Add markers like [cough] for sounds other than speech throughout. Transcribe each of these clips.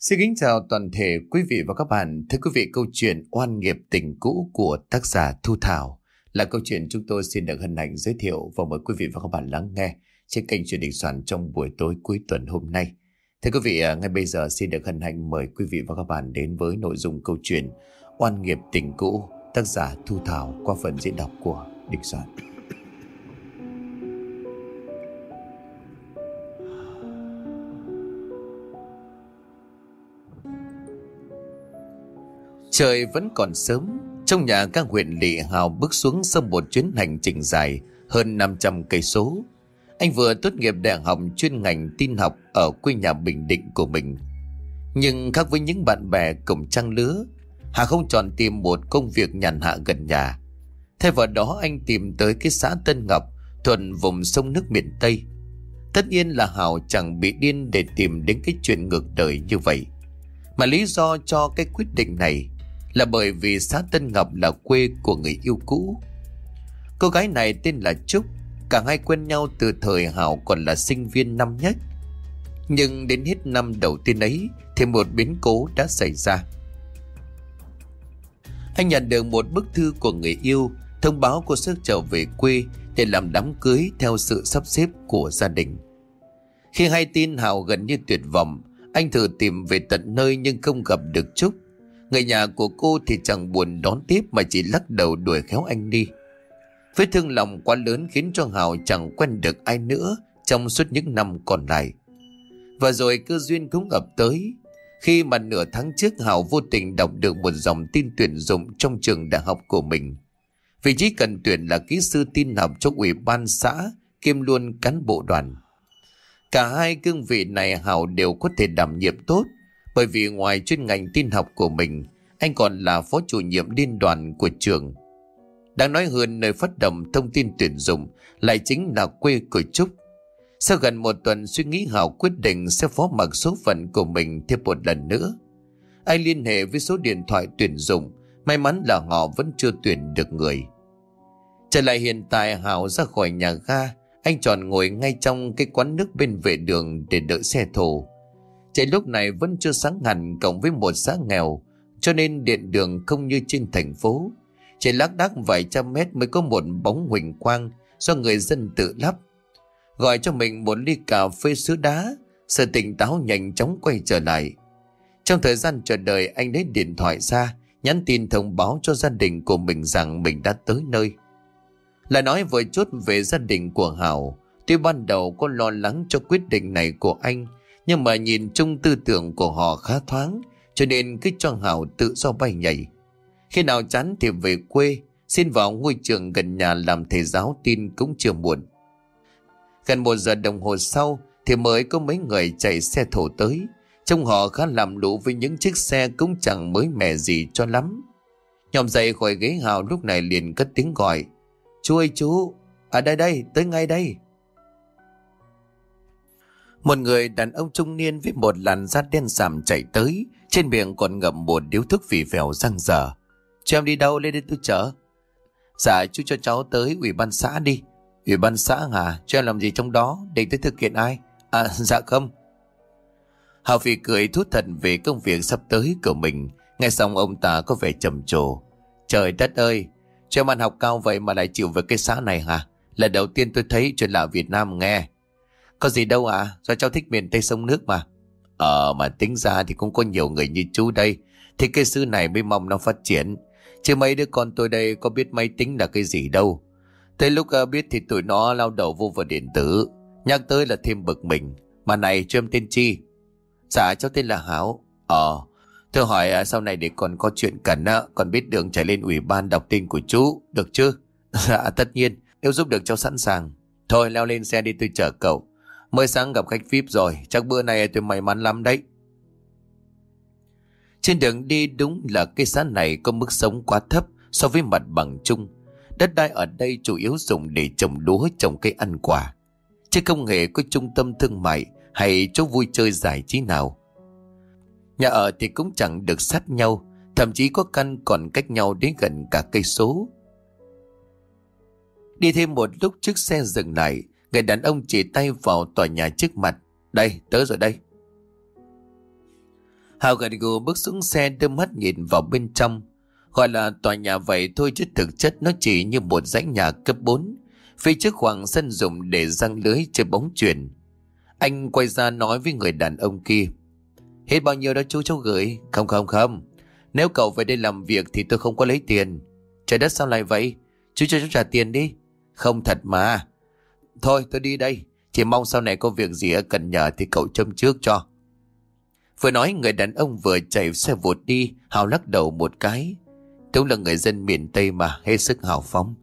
Xin kính chào toàn thể quý vị và các bạn. Thưa quý vị, câu chuyện Oan nghiệp tình cũ của tác giả Thu Thảo là câu chuyện chúng tôi xin được hân hạnh giới thiệu và mời quý vị và các bạn lắng nghe trên kênh truyền hình soạn trong buổi tối cuối tuần hôm nay. Thưa quý vị, à, ngay bây giờ xin được hân hạnh mời quý vị và các bạn đến với nội dung câu chuyện Oan nghiệp tình cũ tác giả Thu Thảo qua phần diễn đọc của Đình Soạn. Trời vẫn còn sớm, trong nhà các huyện lỵ Hào bước xuống sau một chuyến hành trình dài hơn 500 cây số. Anh vừa tốt nghiệp đại học chuyên ngành tin học ở quê nhà Bình Định của mình. Nhưng khác với những bạn bè cùng trang lứa, Hà không chọn tìm một công việc nhàn hạ gần nhà. Thay vào đó anh tìm tới cái xã Tân Ngọc, thuần vùng sông nước miền Tây. Tất nhiên là Hào chẳng bị điên để tìm đến cái chuyện ngược đời như vậy. Mà lý do cho cái quyết định này là bởi vì xã Tân Ngọc là quê của người yêu cũ. Cô gái này tên là Trúc, cả hai quen nhau từ thời Hảo còn là sinh viên năm nhất. Nhưng đến hết năm đầu tiên ấy thì một biến cố đã xảy ra. Anh nhận được một bức thư của người yêu thông báo cô sức trở về quê để làm đám cưới theo sự sắp xếp của gia đình. Khi hay tin Hào gần như tuyệt vọng, anh thử tìm về tận nơi nhưng không gặp được Trúc. Người nhà của cô thì chẳng buồn đón tiếp mà chỉ lắc đầu đuổi khéo anh đi. Vết thương lòng quá lớn khiến cho Hào chẳng quen được ai nữa trong suốt những năm còn lại. Và rồi cơ duyên cũng ập tới. Khi mà nửa tháng trước Hào vô tình đọc được một dòng tin tuyển dụng trong trường đại học của mình. Vị trí cần tuyển là kỹ sư tin học trong ủy ban xã, kiêm luôn cán bộ đoàn. Cả hai cương vị này Hào đều có thể đảm nhiệm tốt, bởi vì ngoài chuyên ngành tin học của mình, anh còn là phó chủ nhiệm liên đoàn của trường. Đang nói hơn nơi phát động thông tin tuyển dụng lại chính là quê của Trúc. Sau gần một tuần suy nghĩ Hảo quyết định sẽ phó mặc số phận của mình thêm một lần nữa. Anh liên hệ với số điện thoại tuyển dụng, may mắn là họ vẫn chưa tuyển được người. Trở lại hiện tại Hảo ra khỏi nhà ga, anh tròn ngồi ngay trong cái quán nước bên vệ đường để đợi xe thồ. Trời lúc này vẫn chưa sáng hẳn cộng với một xã nghèo, cho nên điện đường không như trên thành phố. Chỉ lác đác vài trăm mét mới có một bóng huỳnh quang do người dân tự lắp. Gọi cho mình một ly cà phê sứ đá, sự tỉnh táo nhanh chóng quay trở lại. Trong thời gian chờ đợi anh lấy điện thoại ra, nhắn tin thông báo cho gia đình của mình rằng mình đã tới nơi. Là nói vừa chút về gia đình của Hảo, tuy ban đầu có lo lắng cho quyết định này của anh, nhưng mà nhìn chung tư tưởng của họ khá thoáng, cho nên cứ cho Hảo tự do bay nhảy. Khi nào chán thì về quê, xin vào ngôi trường gần nhà làm thầy giáo tin cũng chưa muộn. Gần một giờ đồng hồ sau thì mới có mấy người chạy xe thổ tới. Trông họ khá làm lũ với những chiếc xe cũng chẳng mới mẻ gì cho lắm. Nhòm dậy khỏi ghế hào lúc này liền cất tiếng gọi. Chú ơi chú, ở đây đây, tới ngay đây. Một người đàn ông trung niên với một làn da đen sạm chạy tới, trên miệng còn ngậm một điếu thuốc phì phèo răng dở. Cho em đi đâu lên đây tôi chở. Dạ chú cho cháu tới ủy ban xã đi. Ủy ban xã hả? Cho em làm gì trong đó? Để tới thực hiện ai? À [laughs] dạ không. Hào Phi cười thú thật về công việc sắp tới của mình. Nghe xong ông ta có vẻ trầm trồ. Trời đất ơi, cho em ăn học cao vậy mà lại chịu về cái xã này hả? Lần đầu tiên tôi thấy chuyện lạ Việt Nam nghe. Có gì đâu à, do cháu thích miền Tây sông nước mà. Ờ mà tính ra thì cũng có nhiều người như chú đây. Thì cái sư này mới mong nó phát triển. Chứ mấy đứa con tôi đây có biết máy tính là cái gì đâu. Tới lúc ờ, biết thì tụi nó lao đầu vô vào điện tử. Nhắc tới là thêm bực mình. Mà này cho em tên Chi. Dạ cháu tên là Hảo. Ờ. Thưa hỏi ờ, sau này để còn có chuyện cần á, còn biết đường trở lên ủy ban đọc tin của chú. Được chứ? [laughs] dạ tất nhiên. Nếu giúp được cháu sẵn sàng. Thôi leo lên xe đi tôi chở cậu. Mới sáng gặp khách VIP rồi. Chắc bữa nay tôi may mắn lắm đấy. Trên đường đi đúng là cây xã này có mức sống quá thấp so với mặt bằng chung. Đất đai ở đây chủ yếu dùng để trồng lúa trồng cây ăn quả. Chứ không hề có trung tâm thương mại hay chỗ vui chơi giải trí nào. Nhà ở thì cũng chẳng được sát nhau, thậm chí có căn còn cách nhau đến gần cả cây số. Đi thêm một lúc chiếc xe dừng lại, người đàn ông chỉ tay vào tòa nhà trước mặt. Đây, tớ rồi đây. Hào gật gù bước xuống xe đưa mắt nhìn vào bên trong. Gọi là tòa nhà vậy thôi chứ thực chất nó chỉ như một dãy nhà cấp 4. Phía trước khoảng sân dùng để răng lưới chơi bóng chuyển. Anh quay ra nói với người đàn ông kia. Hết bao nhiêu đó chú cháu gửi? Không không không. Nếu cậu về đây làm việc thì tôi không có lấy tiền. Trời đất sao lại vậy? Chú cho cháu trả tiền đi. Không thật mà. Thôi tôi đi đây. Chỉ mong sau này có việc gì cần nhờ thì cậu châm trước cho. Vừa nói người đàn ông vừa chạy xe vụt đi, Hào lắc đầu một cái. Đúng là người dân miền Tây mà, hết sức hào phóng.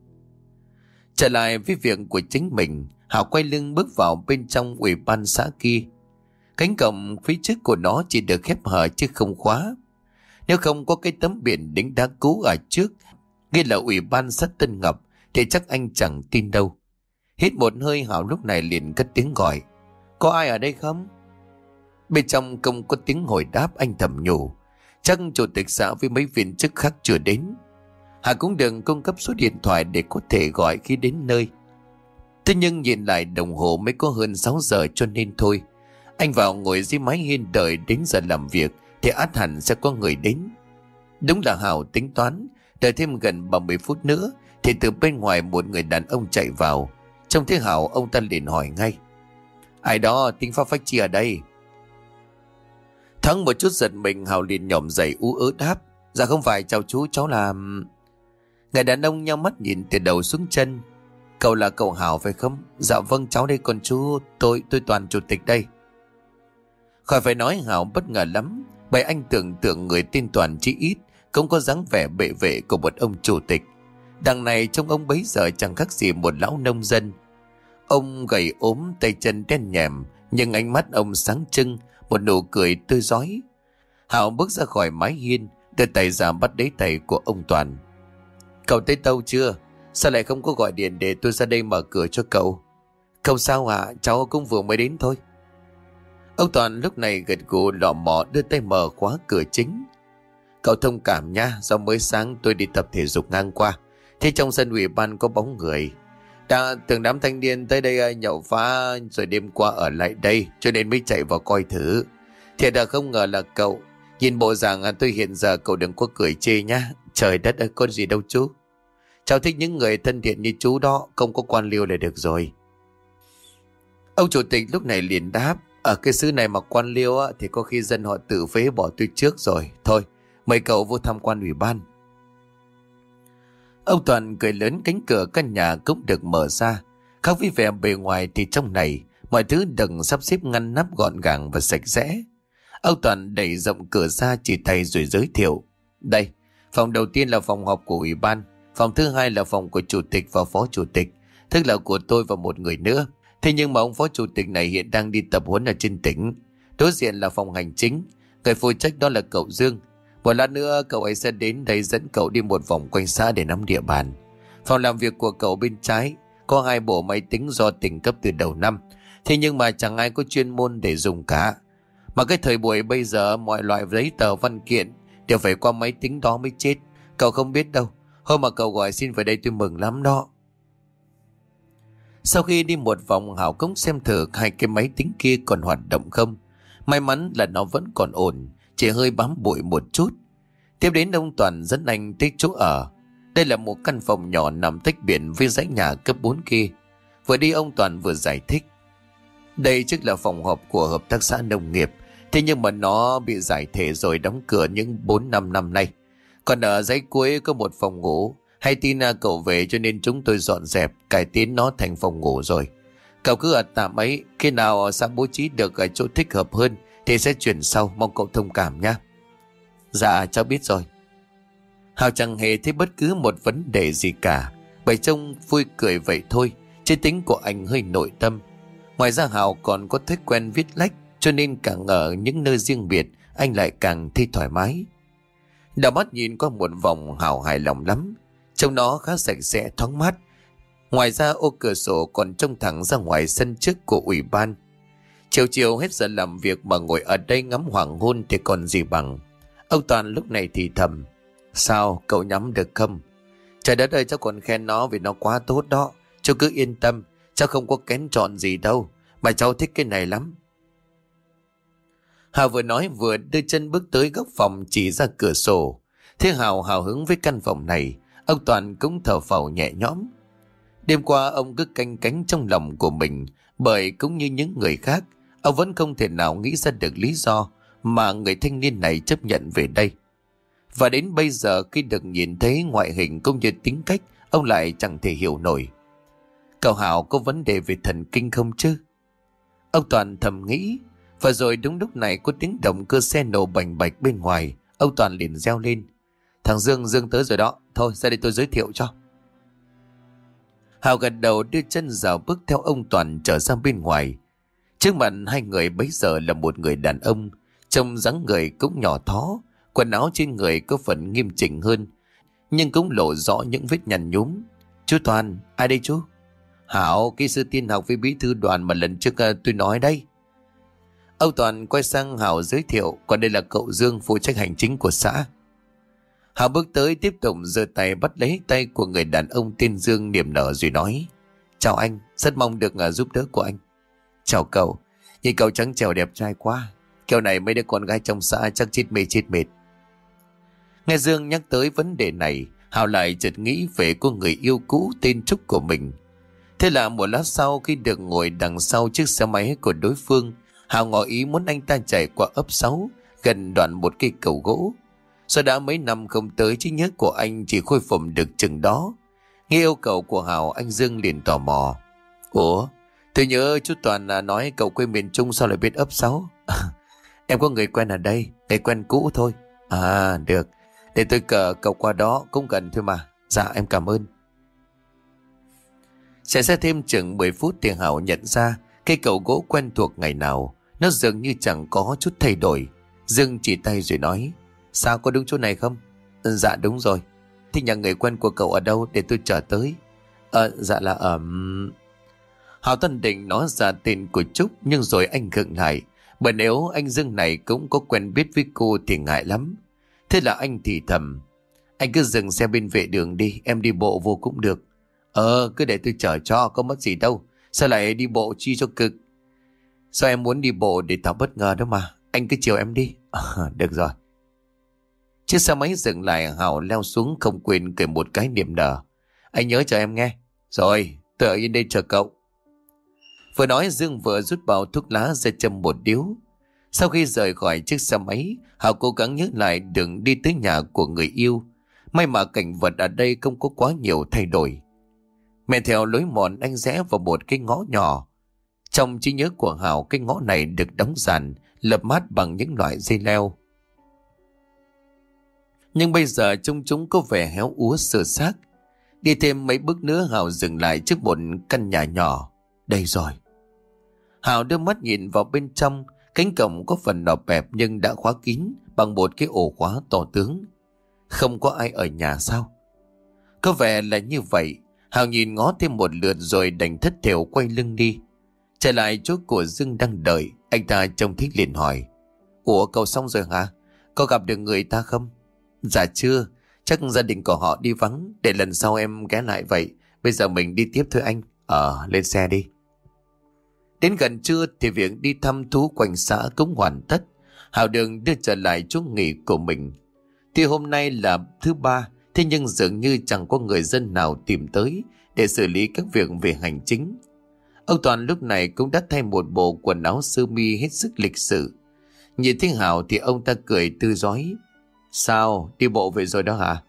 Trở lại với việc của chính mình, Hào quay lưng bước vào bên trong ủy ban xã kia. Cánh cổng phía trước của nó chỉ được khép hở chứ không khóa. Nếu không có cái tấm biển đính đá cũ ở trước, nghĩa là ủy ban xã Tân Ngọc, thì chắc anh chẳng tin đâu. Hít một hơi Hảo lúc này liền cất tiếng gọi. Có ai ở đây không? Bên trong không có tiếng hồi đáp anh thầm nhủ. Chắc chủ tịch xã với mấy viên chức khác chưa đến. Hà cũng đừng cung cấp số điện thoại để có thể gọi khi đến nơi. Thế nhưng nhìn lại đồng hồ mới có hơn 6 giờ cho nên thôi. Anh vào ngồi dưới mái hiên đợi đến giờ làm việc thì át hẳn sẽ có người đến. Đúng là Hào tính toán, đợi thêm gần 30 phút nữa thì từ bên ngoài một người đàn ông chạy vào. Trông thấy Hào ông ta liền hỏi ngay. Ai đó tính pháp phách chi ở đây? Thắng một chút giật mình Hào liền nhỏm dậy ú ớ đáp. Dạ không phải, chào chú, cháu là... Người đàn ông nhau mắt nhìn từ đầu xuống chân. Cậu là cậu Hào phải không? Dạ vâng cháu đây còn chú, tôi tôi toàn chủ tịch đây. Khỏi phải nói Hào bất ngờ lắm bởi anh tưởng tượng người tin Toàn chỉ ít, cũng có dáng vẻ bệ vệ của một ông chủ tịch. Đằng này trông ông bấy giờ chẳng khác gì một lão nông dân. Ông gầy ốm tay chân đen nhèm nhưng ánh mắt ông sáng trưng một nụ cười tươi giói. Hảo bước ra khỏi mái hiên đưa tay ra bắt lấy tay của ông Toàn. Cậu tới tâu chưa? Sao lại không có gọi điện để tôi ra đây mở cửa cho cậu? Không sao ạ, cháu cũng vừa mới đến thôi. Ông Toàn lúc này gật gù lọ mò đưa tay mở khóa cửa chính. Cậu thông cảm nha, do mới sáng tôi đi tập thể dục ngang qua. Thế trong sân ủy ban có bóng người. Đã từng đám thanh niên tới đây à, nhậu phá rồi đêm qua ở lại đây cho nên mới chạy vào coi thử. Thiệt là không ngờ là cậu. Nhìn bộ dạng à, tôi hiện giờ cậu đừng có cười chê nhá. Trời đất ơi có gì đâu chú. Cháu thích những người thân thiện như chú đó, không có quan liêu là được rồi. Ông chủ tịch lúc này liền đáp. Ở cái xứ này mà quan liêu á, thì có khi dân họ tự phế bỏ tôi trước rồi. Thôi, mời cậu vô tham quan ủy ban. Ông Toàn cười lớn cánh cửa căn nhà cũng được mở ra. Khác với vẻ bề ngoài thì trong này, mọi thứ đừng sắp xếp ngăn nắp gọn gàng và sạch sẽ. Ông Toàn đẩy rộng cửa ra chỉ tay rồi giới thiệu. Đây, phòng đầu tiên là phòng họp của ủy ban, phòng thứ hai là phòng của chủ tịch và phó chủ tịch, tức là của tôi và một người nữa. Thế nhưng mà ông phó chủ tịch này hiện đang đi tập huấn ở trên tỉnh. Đối diện là phòng hành chính, người phụ trách đó là cậu Dương. Một lát nữa cậu ấy sẽ đến đây dẫn cậu đi một vòng quanh xã để nắm địa bàn. Phòng làm việc của cậu bên trái có hai bộ máy tính do tỉnh cấp từ đầu năm. Thế nhưng mà chẳng ai có chuyên môn để dùng cả. Mà cái thời buổi bây giờ mọi loại giấy tờ văn kiện đều phải qua máy tính đó mới chết. Cậu không biết đâu. Hôm mà cậu gọi xin về đây tôi mừng lắm đó. Sau khi đi một vòng Hảo cũng xem thử hai cái máy tính kia còn hoạt động không. May mắn là nó vẫn còn ổn, chỉ hơi bám bụi một chút. Tiếp đến ông Toàn dẫn anh tới chỗ ở. Đây là một căn phòng nhỏ nằm tách biển với dãy nhà cấp 4 kia. Vừa đi ông Toàn vừa giải thích. Đây trước là phòng họp của hợp tác xã nông nghiệp. Thế nhưng mà nó bị giải thể rồi đóng cửa những 4-5 năm nay. Còn ở dãy cuối có một phòng ngủ. Hay tin à, cậu về cho nên chúng tôi dọn dẹp, cải tiến nó thành phòng ngủ rồi. Cậu cứ ở tạm ấy, khi nào sẽ bố trí được ở chỗ thích hợp hơn thì sẽ chuyển sau, mong cậu thông cảm nhé. Dạ, cháu biết rồi. Hào chẳng hề thấy bất cứ một vấn đề gì cả, bởi trông vui cười vậy thôi, Chế tính của anh hơi nội tâm. Ngoài ra Hào còn có thói quen viết lách, cho nên càng ở những nơi riêng biệt, anh lại càng thi thoải mái. Đào mắt nhìn qua một vòng Hào hài lòng lắm, Trông nó khá sạch sẽ thoáng mát. Ngoài ra ô cửa sổ còn trông thẳng ra ngoài sân trước của ủy ban. Chiều chiều hết giờ làm việc mà ngồi ở đây ngắm hoàng hôn thì còn gì bằng. Ông Toàn lúc này thì thầm. Sao cậu nhắm được không? Trời đất ơi cháu còn khen nó vì nó quá tốt đó. Cháu cứ yên tâm. Cháu không có kén chọn gì đâu. Mà cháu thích cái này lắm. Hào vừa nói vừa đưa chân bước tới góc phòng chỉ ra cửa sổ. Thế Hào hào hứng với căn phòng này, ông Toàn cũng thở phào nhẹ nhõm. Đêm qua ông cứ canh cánh trong lòng của mình, bởi cũng như những người khác, ông vẫn không thể nào nghĩ ra được lý do mà người thanh niên này chấp nhận về đây. Và đến bây giờ khi được nhìn thấy ngoại hình cũng như tính cách, ông lại chẳng thể hiểu nổi. Cậu Hảo có vấn đề về thần kinh không chứ? Ông Toàn thầm nghĩ, và rồi đúng lúc này có tiếng động cơ xe nổ bành bạch bên ngoài, ông Toàn liền reo lên. Thằng Dương, Dương tới rồi đó, thôi ra đây tôi giới thiệu cho. Hào gật đầu đưa chân rào bước theo ông Toàn trở ra bên ngoài. Trước mặt hai người bấy giờ là một người đàn ông, trông dáng người cũng nhỏ thó, quần áo trên người có phần nghiêm chỉnh hơn, nhưng cũng lộ rõ những vết nhăn nhúm. Chú Toàn, ai đây chú? Hảo, kỹ sư tiên học với bí thư đoàn mà lần trước uh, tôi nói đây. Âu Toàn quay sang Hảo giới thiệu, còn đây là cậu Dương phụ trách hành chính của xã. Hảo bước tới tiếp tục giơ tay bắt lấy tay của người đàn ông tên Dương niềm nở rồi nói. Chào anh, rất mong được uh, giúp đỡ của anh. Chào cậu, nhìn cậu trắng trèo đẹp trai quá. Kiểu này mấy đứa con gái trong xã chắc chết mê chết mệt. Nghe Dương nhắc tới vấn đề này, Hào lại chợt nghĩ về cô người yêu cũ tên Trúc của mình. Thế là một lát sau khi được ngồi đằng sau chiếc xe máy của đối phương, Hào ngỏ ý muốn anh ta chạy qua ấp 6, gần đoạn một cây cầu gỗ. Sau đã mấy năm không tới trí nhớ của anh chỉ khôi phục được chừng đó. Nghe yêu cầu của Hào anh Dương liền tò mò. Ủa, tôi nhớ chú Toàn nói cậu quê miền Trung sao lại biết ấp 6? [laughs] em có người quen ở đây, người quen cũ thôi. À, được. Để tôi cờ cậu qua đó cũng gần thôi mà. Dạ em cảm ơn. sẽ xe thêm chừng 10 phút thì Hảo nhận ra cây cầu gỗ quen thuộc ngày nào. Nó dường như chẳng có chút thay đổi. Dương chỉ tay rồi nói. Sao có đúng chỗ này không? Dạ đúng rồi. Thì nhà người quen của cậu ở đâu để tôi trở tới? Ờ, dạ là ở... Um... Hào Tân định nói ra tên của Trúc nhưng rồi anh gượng lại. Bởi nếu anh Dương này cũng có quen biết với cô thì ngại lắm. Thế là anh thì thầm. Anh cứ dừng xe bên vệ đường đi, em đi bộ vô cũng được. Ờ, cứ để tôi chở cho, có mất gì đâu. Sao lại đi bộ chi cho cực? Sao em muốn đi bộ để tạo bất ngờ đó mà. Anh cứ chiều em đi. À, [laughs] được rồi. Chiếc xe máy dừng lại Hảo leo xuống không quên cười một cái niềm nở. Anh nhớ chờ em nghe. Rồi, tôi ở yên đây chờ cậu. Vừa nói Dương vừa rút bao thuốc lá ra châm một điếu. Sau khi rời khỏi chiếc xe máy, Hảo cố gắng nhớ lại đường đi tới nhà của người yêu. May mà cảnh vật ở đây không có quá nhiều thay đổi. Mẹ theo lối mòn anh rẽ vào một cái ngõ nhỏ. Trong trí nhớ của Hảo cái ngõ này được đóng giàn, lập mát bằng những loại dây leo. Nhưng bây giờ trông chúng có vẻ héo úa sơ xác. Đi thêm mấy bước nữa Hảo dừng lại trước một căn nhà nhỏ. Đây rồi. Hào đưa mắt nhìn vào bên trong, Cánh cổng có phần nọ bẹp nhưng đã khóa kín bằng một cái ổ khóa to tướng. Không có ai ở nhà sao? Có vẻ là như vậy. Hào nhìn ngó thêm một lượt rồi đành thất thểu quay lưng đi. Trở lại chỗ của Dương đang đợi, anh ta trông thích liền hỏi. Ủa cậu xong rồi hả? Có gặp được người ta không? Dạ chưa, chắc gia đình của họ đi vắng, để lần sau em ghé lại vậy. Bây giờ mình đi tiếp thôi anh. Ờ, lên xe đi. Đến gần trưa thì việc đi thăm thú quanh xã cũng hoàn tất. Hào đường đưa trở lại chỗ nghỉ của mình. Thì hôm nay là thứ ba, thế nhưng dường như chẳng có người dân nào tìm tới để xử lý các việc về hành chính. Ông Toàn lúc này cũng đã thay một bộ quần áo sơ mi hết sức lịch sự. Nhìn thấy Hào thì ông ta cười tư giói. Sao, đi bộ về rồi đó hả?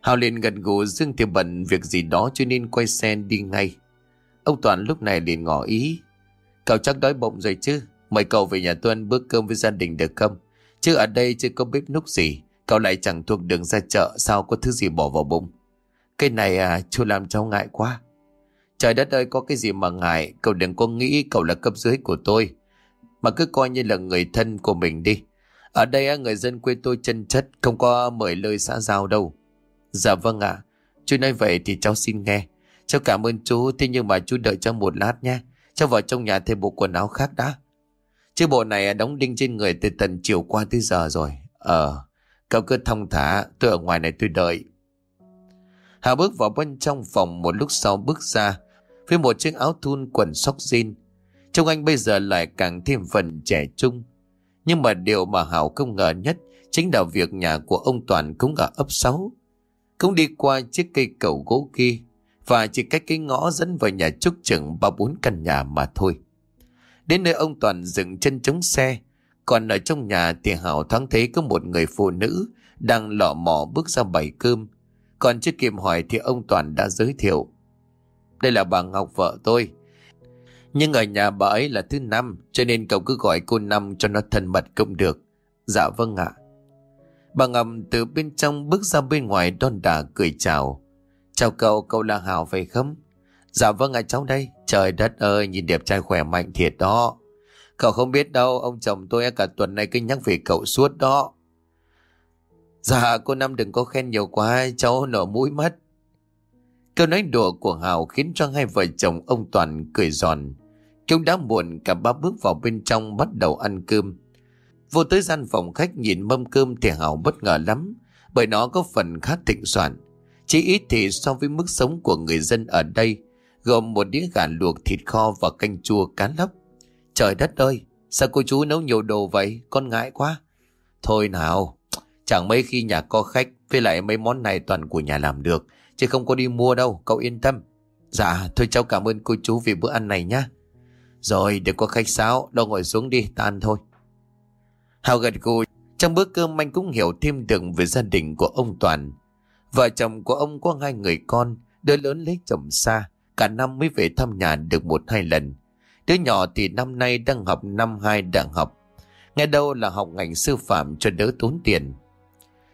Hào liền gần gù Dương thì bận việc gì đó cho nên quay xe đi ngay. Ông Toàn lúc này liền ngỏ ý. Cậu chắc đói bụng rồi chứ. Mời cậu về nhà tôi ăn bữa cơm với gia đình được không? Chứ ở đây chưa có bếp núc gì. Cậu lại chẳng thuộc đường ra chợ sao có thứ gì bỏ vào bụng. Cái này à, chú làm cháu ngại quá. Trời đất ơi có cái gì mà ngại. Cậu đừng có nghĩ cậu là cấp dưới của tôi. Mà cứ coi như là người thân của mình đi. Ở đây người dân quê tôi chân chất không có mời lời xã giao đâu. Dạ vâng ạ. Chú nói vậy thì cháu xin nghe. Cháu cảm ơn chú, thế nhưng mà chú đợi cho một lát nha. Cháu vào trong nhà thêm bộ quần áo khác đã. Chiếc bộ này đóng đinh trên người từ tận chiều qua tới giờ rồi. Ờ, cậu cứ thông thả, tôi ở ngoài này tôi đợi. Hà bước vào bên trong phòng một lúc sau bước ra, với một chiếc áo thun quần sóc jean. Trông anh bây giờ lại càng thêm phần trẻ trung. Nhưng mà điều mà Hảo không ngờ nhất chính là việc nhà của ông Toàn cũng ở ấp 6. Cũng đi qua chiếc cây cầu gỗ kia và chỉ cách cái ngõ dẫn vào nhà trúc chừng ba bốn căn nhà mà thôi. Đến nơi ông Toàn dừng chân chống xe, còn ở trong nhà thì Hảo thoáng thấy có một người phụ nữ đang lọ mò bước ra bày cơm. Còn chưa kịp hỏi thì ông Toàn đã giới thiệu. Đây là bà Ngọc vợ tôi. Nhưng ở nhà bà ấy là thứ năm cho nên cậu cứ gọi cô Năm cho nó thân mật cũng được. Dạ vâng ạ. Bà Ngọc từ bên trong bước ra bên ngoài đon đà cười chào. Chào cậu, cậu là Hảo phải không? Dạ vâng ạ cháu đây. Trời đất ơi, nhìn đẹp trai khỏe mạnh thiệt đó. Cậu không biết đâu, ông chồng tôi cả tuần nay cứ nhắc về cậu suốt đó. Dạ, cô Năm đừng có khen nhiều quá, cháu nở mũi mất. Câu nói đùa của Hào khiến cho hai vợ chồng ông Toàn cười giòn. Chúng đã muộn cả ba bước vào bên trong bắt đầu ăn cơm. Vô tới gian phòng khách nhìn mâm cơm thì Hào bất ngờ lắm, bởi nó có phần khá thịnh soạn. Chỉ ít thì so với mức sống của người dân ở đây, gồm một đĩa gà luộc thịt kho và canh chua cá lóc. Trời đất ơi, sao cô chú nấu nhiều đồ vậy, con ngại quá. Thôi nào, chẳng mấy khi nhà có khách, với lại mấy món này toàn của nhà làm được, chứ không có đi mua đâu, cậu yên tâm. Dạ, thôi cháu cảm ơn cô chú vì bữa ăn này nhá. Rồi, đừng có khách sáo, đâu ngồi xuống đi, ta ăn thôi. Hào gật gù, trong bữa cơm anh cũng hiểu thêm được về gia đình của ông Toàn. Vợ chồng của ông có hai người con, đứa lớn lấy chồng xa, cả năm mới về thăm nhà được một hai lần. Đứa nhỏ thì năm nay đang học năm hai đại học. Nghe đâu là học ngành sư phạm cho đỡ tốn tiền.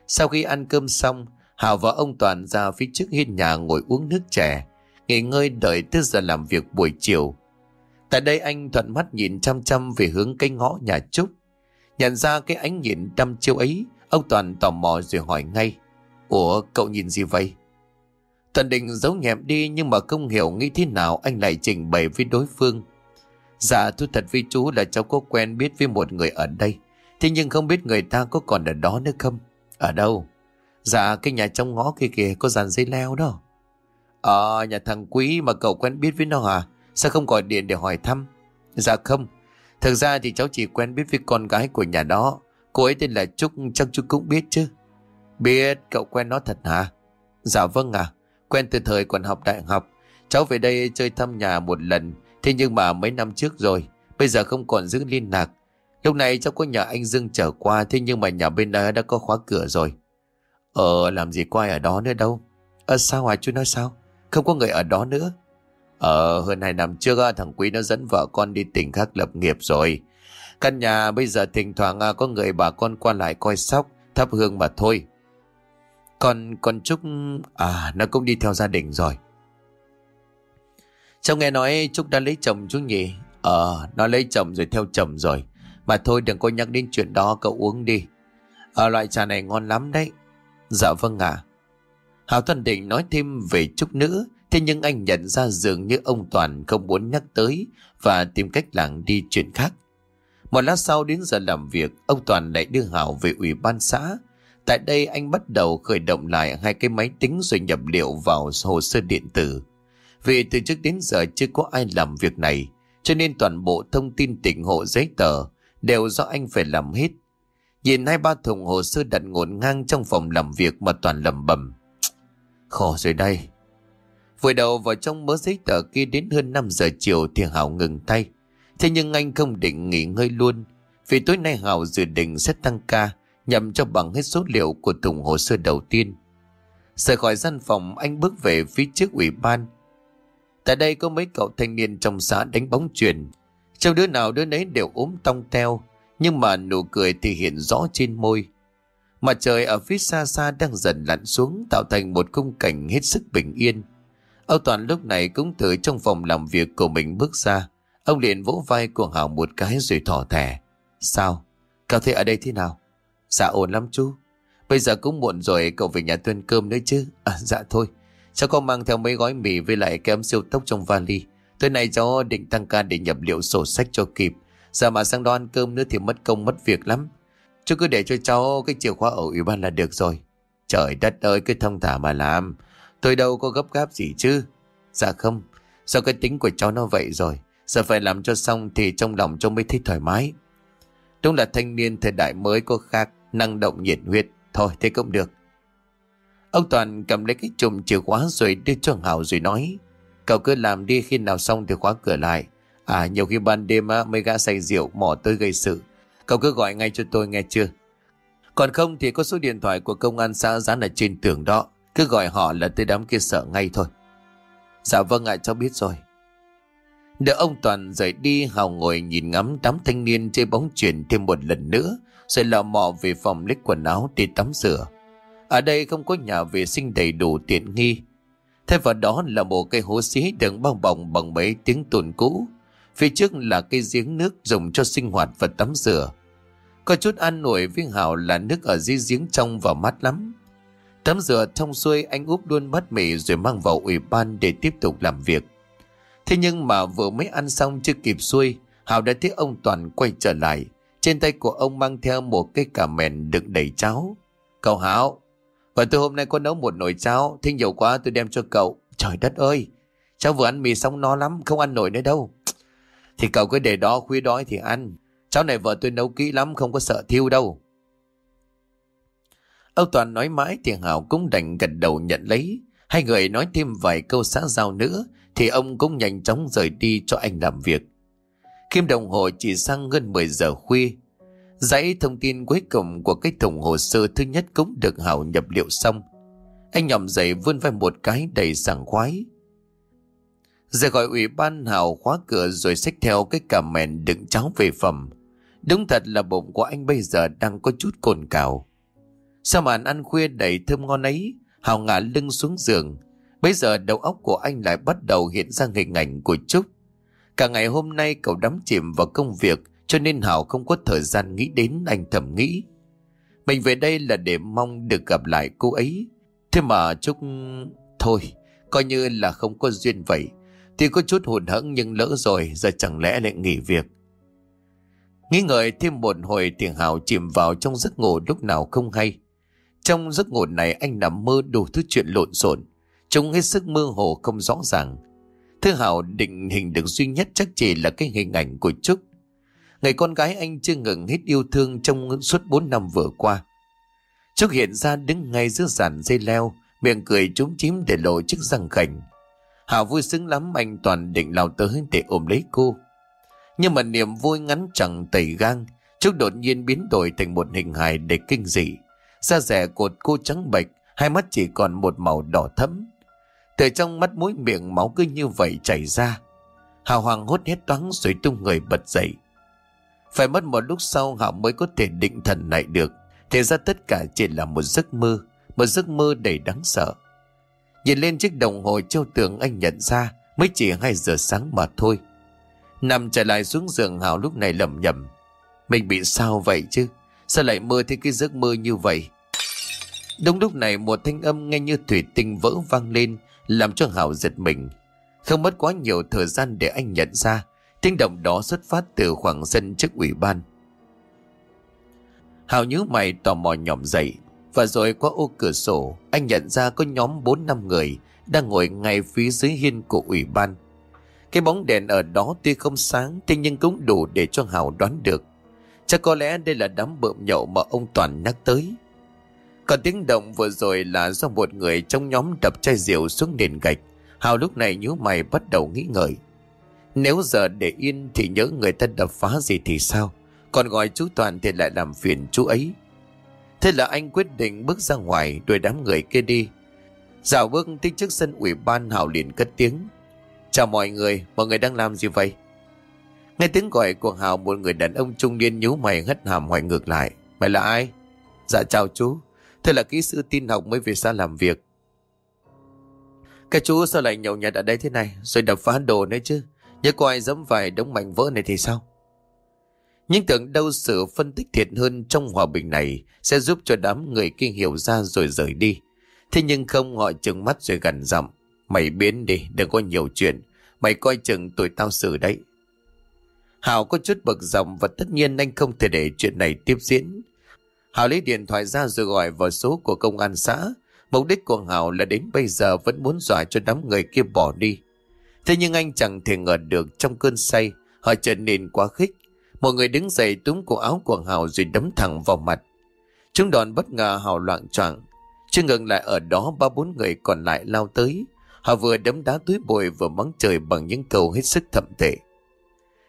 Sau khi ăn cơm xong, Hào và ông Toàn ra phía trước hiên nhà ngồi uống nước chè, nghỉ ngơi đợi tới giờ làm việc buổi chiều. Tại đây anh thuận mắt nhìn chăm chăm về hướng cây ngõ nhà Trúc. Nhận ra cái ánh nhìn đăm chiêu ấy, ông Toàn tò mò rồi hỏi ngay. Ủa, cậu nhìn gì vậy? Thần định giấu nhẹm đi nhưng mà không hiểu nghĩ thế nào anh lại trình bày với đối phương. Dạ thú thật với chú là cháu có quen biết với một người ở đây. Thế nhưng không biết người ta có còn ở đó nữa không? Ở đâu? Dạ cái nhà trong ngõ kia kìa, có dàn dây leo đó. Ờ nhà thằng Quý mà cậu quen biết với nó à? Sao không gọi điện để hỏi thăm? Dạ không. Thực ra thì cháu chỉ quen biết với con gái của nhà đó. Cô ấy tên là Trúc, chắc chú cũng biết chứ. Biết cậu quen nó thật hả? Dạ vâng à. Quen từ thời còn học đại học. Cháu về đây chơi thăm nhà một lần. Thế nhưng mà mấy năm trước rồi. Bây giờ không còn giữ liên lạc. Lúc này cháu có nhờ anh Dương trở qua. Thế nhưng mà nhà bên đó đã có khóa cửa rồi. Ờ làm gì có ai ở đó nữa đâu. Ờ sao à chú nói sao? Không có người ở đó nữa. Ờ hơn hai năm trước thằng Quý nó dẫn vợ con đi tỉnh khác lập nghiệp rồi. Căn nhà bây giờ thỉnh thoảng à, có người bà con qua lại coi sóc, thắp hương mà thôi. Còn con Trúc à nó cũng đi theo gia đình rồi. Cháu nghe nói Trúc đã lấy chồng chú nhỉ? Ờ nó lấy chồng rồi theo chồng rồi. Mà thôi đừng có nhắc đến chuyện đó cậu uống đi. Ờ loại trà này ngon lắm đấy. Dạ vâng ạ. À. Hảo Thuần định nói thêm về Trúc nữa. Thế nhưng anh nhận ra dường như ông Toàn không muốn nhắc tới và tìm cách làng đi chuyện khác. Một lát sau đến giờ làm việc, ông Toàn lại đưa Hảo về ủy ban xã Tại đây anh bắt đầu khởi động lại hai cái máy tính rồi nhập liệu vào hồ sơ điện tử. Vì từ trước đến giờ chưa có ai làm việc này, cho nên toàn bộ thông tin tỉnh hộ giấy tờ đều do anh phải làm hết. Nhìn hai ba thùng hồ sơ đặt ngổn ngang trong phòng làm việc mà toàn lầm bầm. Khổ rồi đây. Vừa đầu vào trong mớ giấy tờ kia đến hơn 5 giờ chiều thì Hảo ngừng tay. Thế nhưng anh không định nghỉ ngơi luôn. Vì tối nay Hảo dự định sẽ tăng ca nhằm cho bằng hết số liệu của thùng hồ sơ đầu tiên. Rời khỏi gian phòng anh bước về phía trước ủy ban. Tại đây có mấy cậu thanh niên trong xã đánh bóng truyền. Trong đứa nào đứa nấy đều ốm tong teo, nhưng mà nụ cười thì hiện rõ trên môi. Mặt trời ở phía xa xa đang dần lặn xuống tạo thành một khung cảnh hết sức bình yên. Âu Toàn lúc này cũng từ trong phòng làm việc của mình bước ra. Ông liền vỗ vai của Hảo một cái rồi thỏ thẻ. Sao? Cậu thấy ở đây thế nào? Dạ ổn lắm chú. Bây giờ cũng muộn rồi cậu về nhà tuân cơm nữa chứ. À dạ thôi. Cháu có mang theo mấy gói mì với lại kem siêu tốc trong vali. Tối nay cháu định tăng ca để nhập liệu sổ sách cho kịp. Giờ mà sang đó ăn cơm nữa thì mất công mất việc lắm. Chú cứ để cho cháu cái chìa khóa ở ủy ban là được rồi. Trời đất ơi cứ thông thả mà làm. Tôi đâu có gấp gáp gì chứ. Dạ không. Sao cái tính của cháu nó vậy rồi. Giờ phải làm cho xong thì trong lòng cháu mới thấy thoải mái. Đúng là thanh niên thời đại mới có khác, năng động nhiệt huyết. Thôi thế cũng được. Ông Toàn cầm lấy cái chùm chìa khóa rồi đưa cho Hào rồi nói. Cậu cứ làm đi khi nào xong thì khóa cửa lại. À nhiều khi ban đêm á, mấy gã say rượu mò tới gây sự. Cậu cứ gọi ngay cho tôi nghe chưa? Còn không thì có số điện thoại của công an xã dán ở trên tường đó. Cứ gọi họ là tới đám kia sợ ngay thôi. Dạ vâng ạ cháu biết rồi. Đợi ông Toàn rời đi Hào ngồi nhìn ngắm đám thanh niên chơi bóng chuyển thêm một lần nữa rồi lọ mò về phòng lấy quần áo để tắm rửa. Ở đây không có nhà vệ sinh đầy đủ tiện nghi. Thay vào đó là một cây hố xí đựng bao bọc bằng mấy tiếng tồn cũ. Phía trước là cây giếng nước dùng cho sinh hoạt và tắm rửa. Có chút an nổi với Hào là nước ở dưới giếng trong và mát lắm. Tắm rửa thông xuôi anh úp luôn bát mì rồi mang vào ủy ban để tiếp tục làm việc. Thế nhưng mà vừa mới ăn xong chưa kịp xuôi, Hào đã thấy ông Toàn quay trở lại. Trên tay của ông mang theo một cái cà mèn đựng đầy cháo. Cậu Hảo, và tôi hôm nay có nấu một nồi cháo, thế nhiều quá tôi đem cho cậu. Trời đất ơi, cháu vừa ăn mì xong no lắm, không ăn nổi nữa đâu. Thì cậu cứ để đó khuya đói thì ăn. Cháu này vợ tôi nấu kỹ lắm, không có sợ thiêu đâu. Ông Toàn nói mãi thì Hảo cũng đành gật đầu nhận lấy. Hai người nói thêm vài câu xã giao nữa thì ông cũng nhanh chóng rời đi cho anh làm việc. Kim đồng hồ chỉ sang gần 10 giờ khuya. Dãy thông tin cuối cùng của cái thùng hồ sơ thứ nhất cũng được Hảo nhập liệu xong. Anh nhòm dậy vươn vai một cái đầy sảng khoái. rồi gọi ủy ban Hảo khóa cửa rồi xách theo cái cà mèn đựng cháo về phẩm. Đúng thật là bụng của anh bây giờ đang có chút cồn cào. Sau màn ăn khuya đầy thơm ngon ấy, Hảo ngả lưng xuống giường, Bây giờ đầu óc của anh lại bắt đầu hiện ra hình ảnh của Trúc. Cả ngày hôm nay cậu đắm chìm vào công việc cho nên Hảo không có thời gian nghĩ đến anh thầm nghĩ. Mình về đây là để mong được gặp lại cô ấy. Thế mà Trúc... Thôi, coi như là không có duyên vậy. Thì có chút hụt hẫng nhưng lỡ rồi, giờ chẳng lẽ lại nghỉ việc. Nghĩ ngợi thêm một hồi thì Hảo chìm vào trong giấc ngủ lúc nào không hay. Trong giấc ngủ này anh nằm mơ đủ thứ chuyện lộn xộn Trông hết sức mơ hồ không rõ ràng Thư Hảo định hình được duy nhất chắc chỉ là cái hình ảnh của Trúc. Người con gái anh chưa ngừng hết yêu thương trong suốt 4 năm vừa qua. Trúc hiện ra đứng ngay giữa giàn dây leo, Miệng cười trúng chím để lộ chiếc răng khảnh Hảo vui sướng lắm, anh toàn định lao tới để ôm lấy cô. Nhưng mà niềm vui ngắn chẳng tẩy gang, Trúc đột nhiên biến đổi thành một hình hài để kinh dị. Da rẻ cột cô trắng bệch, Hai mắt chỉ còn một màu đỏ thẫm từ trong mắt mũi miệng máu cứ như vậy chảy ra. Hào Hoàng hốt hết toáng rồi tung người bật dậy. Phải mất một lúc sau họ mới có thể định thần lại được. Thì ra tất cả chỉ là một giấc mơ. Một giấc mơ đầy đáng sợ. Nhìn lên chiếc đồng hồ treo tường anh nhận ra, mới chỉ 2 giờ sáng mà thôi. Nằm trở lại xuống giường Hào lúc này lầm nhầm. Mình bị sao vậy chứ? Sao lại mơ thấy cái giấc mơ như vậy? Đúng lúc này một thanh âm nghe như thủy tinh vỡ vang lên làm cho Hảo giật mình. Không mất quá nhiều thời gian để anh nhận ra, tiếng động đó xuất phát từ khoảng sân trước ủy ban. Hào nhớ mày tò mò nhòm dậy, và rồi qua ô cửa sổ, anh nhận ra có nhóm 4 năm người đang ngồi ngay phía dưới hiên của ủy ban. Cái bóng đèn ở đó tuy không sáng, thế nhưng cũng đủ để cho Hào đoán được. Chắc có lẽ đây là đám bợm nhậu mà ông Toàn nhắc tới. Còn tiếng động vừa rồi là do một người trong nhóm đập chai rượu xuống nền gạch. Hào lúc này nhíu mày bắt đầu nghĩ ngợi. Nếu giờ để yên thì nhớ người ta đập phá gì thì sao? Còn gọi chú Toàn thì lại làm phiền chú ấy. Thế là anh quyết định bước ra ngoài đuổi đám người kia đi. Dạo bước tới trước sân ủy ban Hào liền cất tiếng. Chào mọi người, mọi người đang làm gì vậy? Nghe tiếng gọi của Hào một người đàn ông trung niên nhíu mày hất hàm hỏi ngược lại. Mày là ai? Dạ chào chú. Thế là kỹ sư tin học mới về xa làm việc. Cái chú sao lại nhậu nhạt ở đây thế này rồi đập phá đồ nữa chứ. Nhớ có ai dẫm vài đống mảnh vỡ này thì sao? Nhưng tưởng đâu sự phân tích thiệt hơn trong hòa bình này sẽ giúp cho đám người kia hiểu ra rồi rời đi. Thế nhưng không họ chừng mắt rồi gần giọng. Mày biến đi, đừng có nhiều chuyện. Mày coi chừng tuổi tao xử đấy. Hảo có chút bực giọng và tất nhiên anh không thể để chuyện này tiếp diễn. Hảo lấy điện thoại ra rồi gọi vào số của công an xã. Mục đích của Hảo là đến bây giờ vẫn muốn dọa cho đám người kia bỏ đi. Thế nhưng anh chẳng thể ngờ được trong cơn say, họ trở nên quá khích. Một người đứng dậy túm cổ áo của Hảo rồi đấm thẳng vào mặt. Chúng đòn bất ngờ Hảo loạn choạng Chưa ngừng lại ở đó ba bốn người còn lại lao tới. Họ vừa đấm đá túi bồi vừa mắng trời bằng những câu hết sức thậm tệ.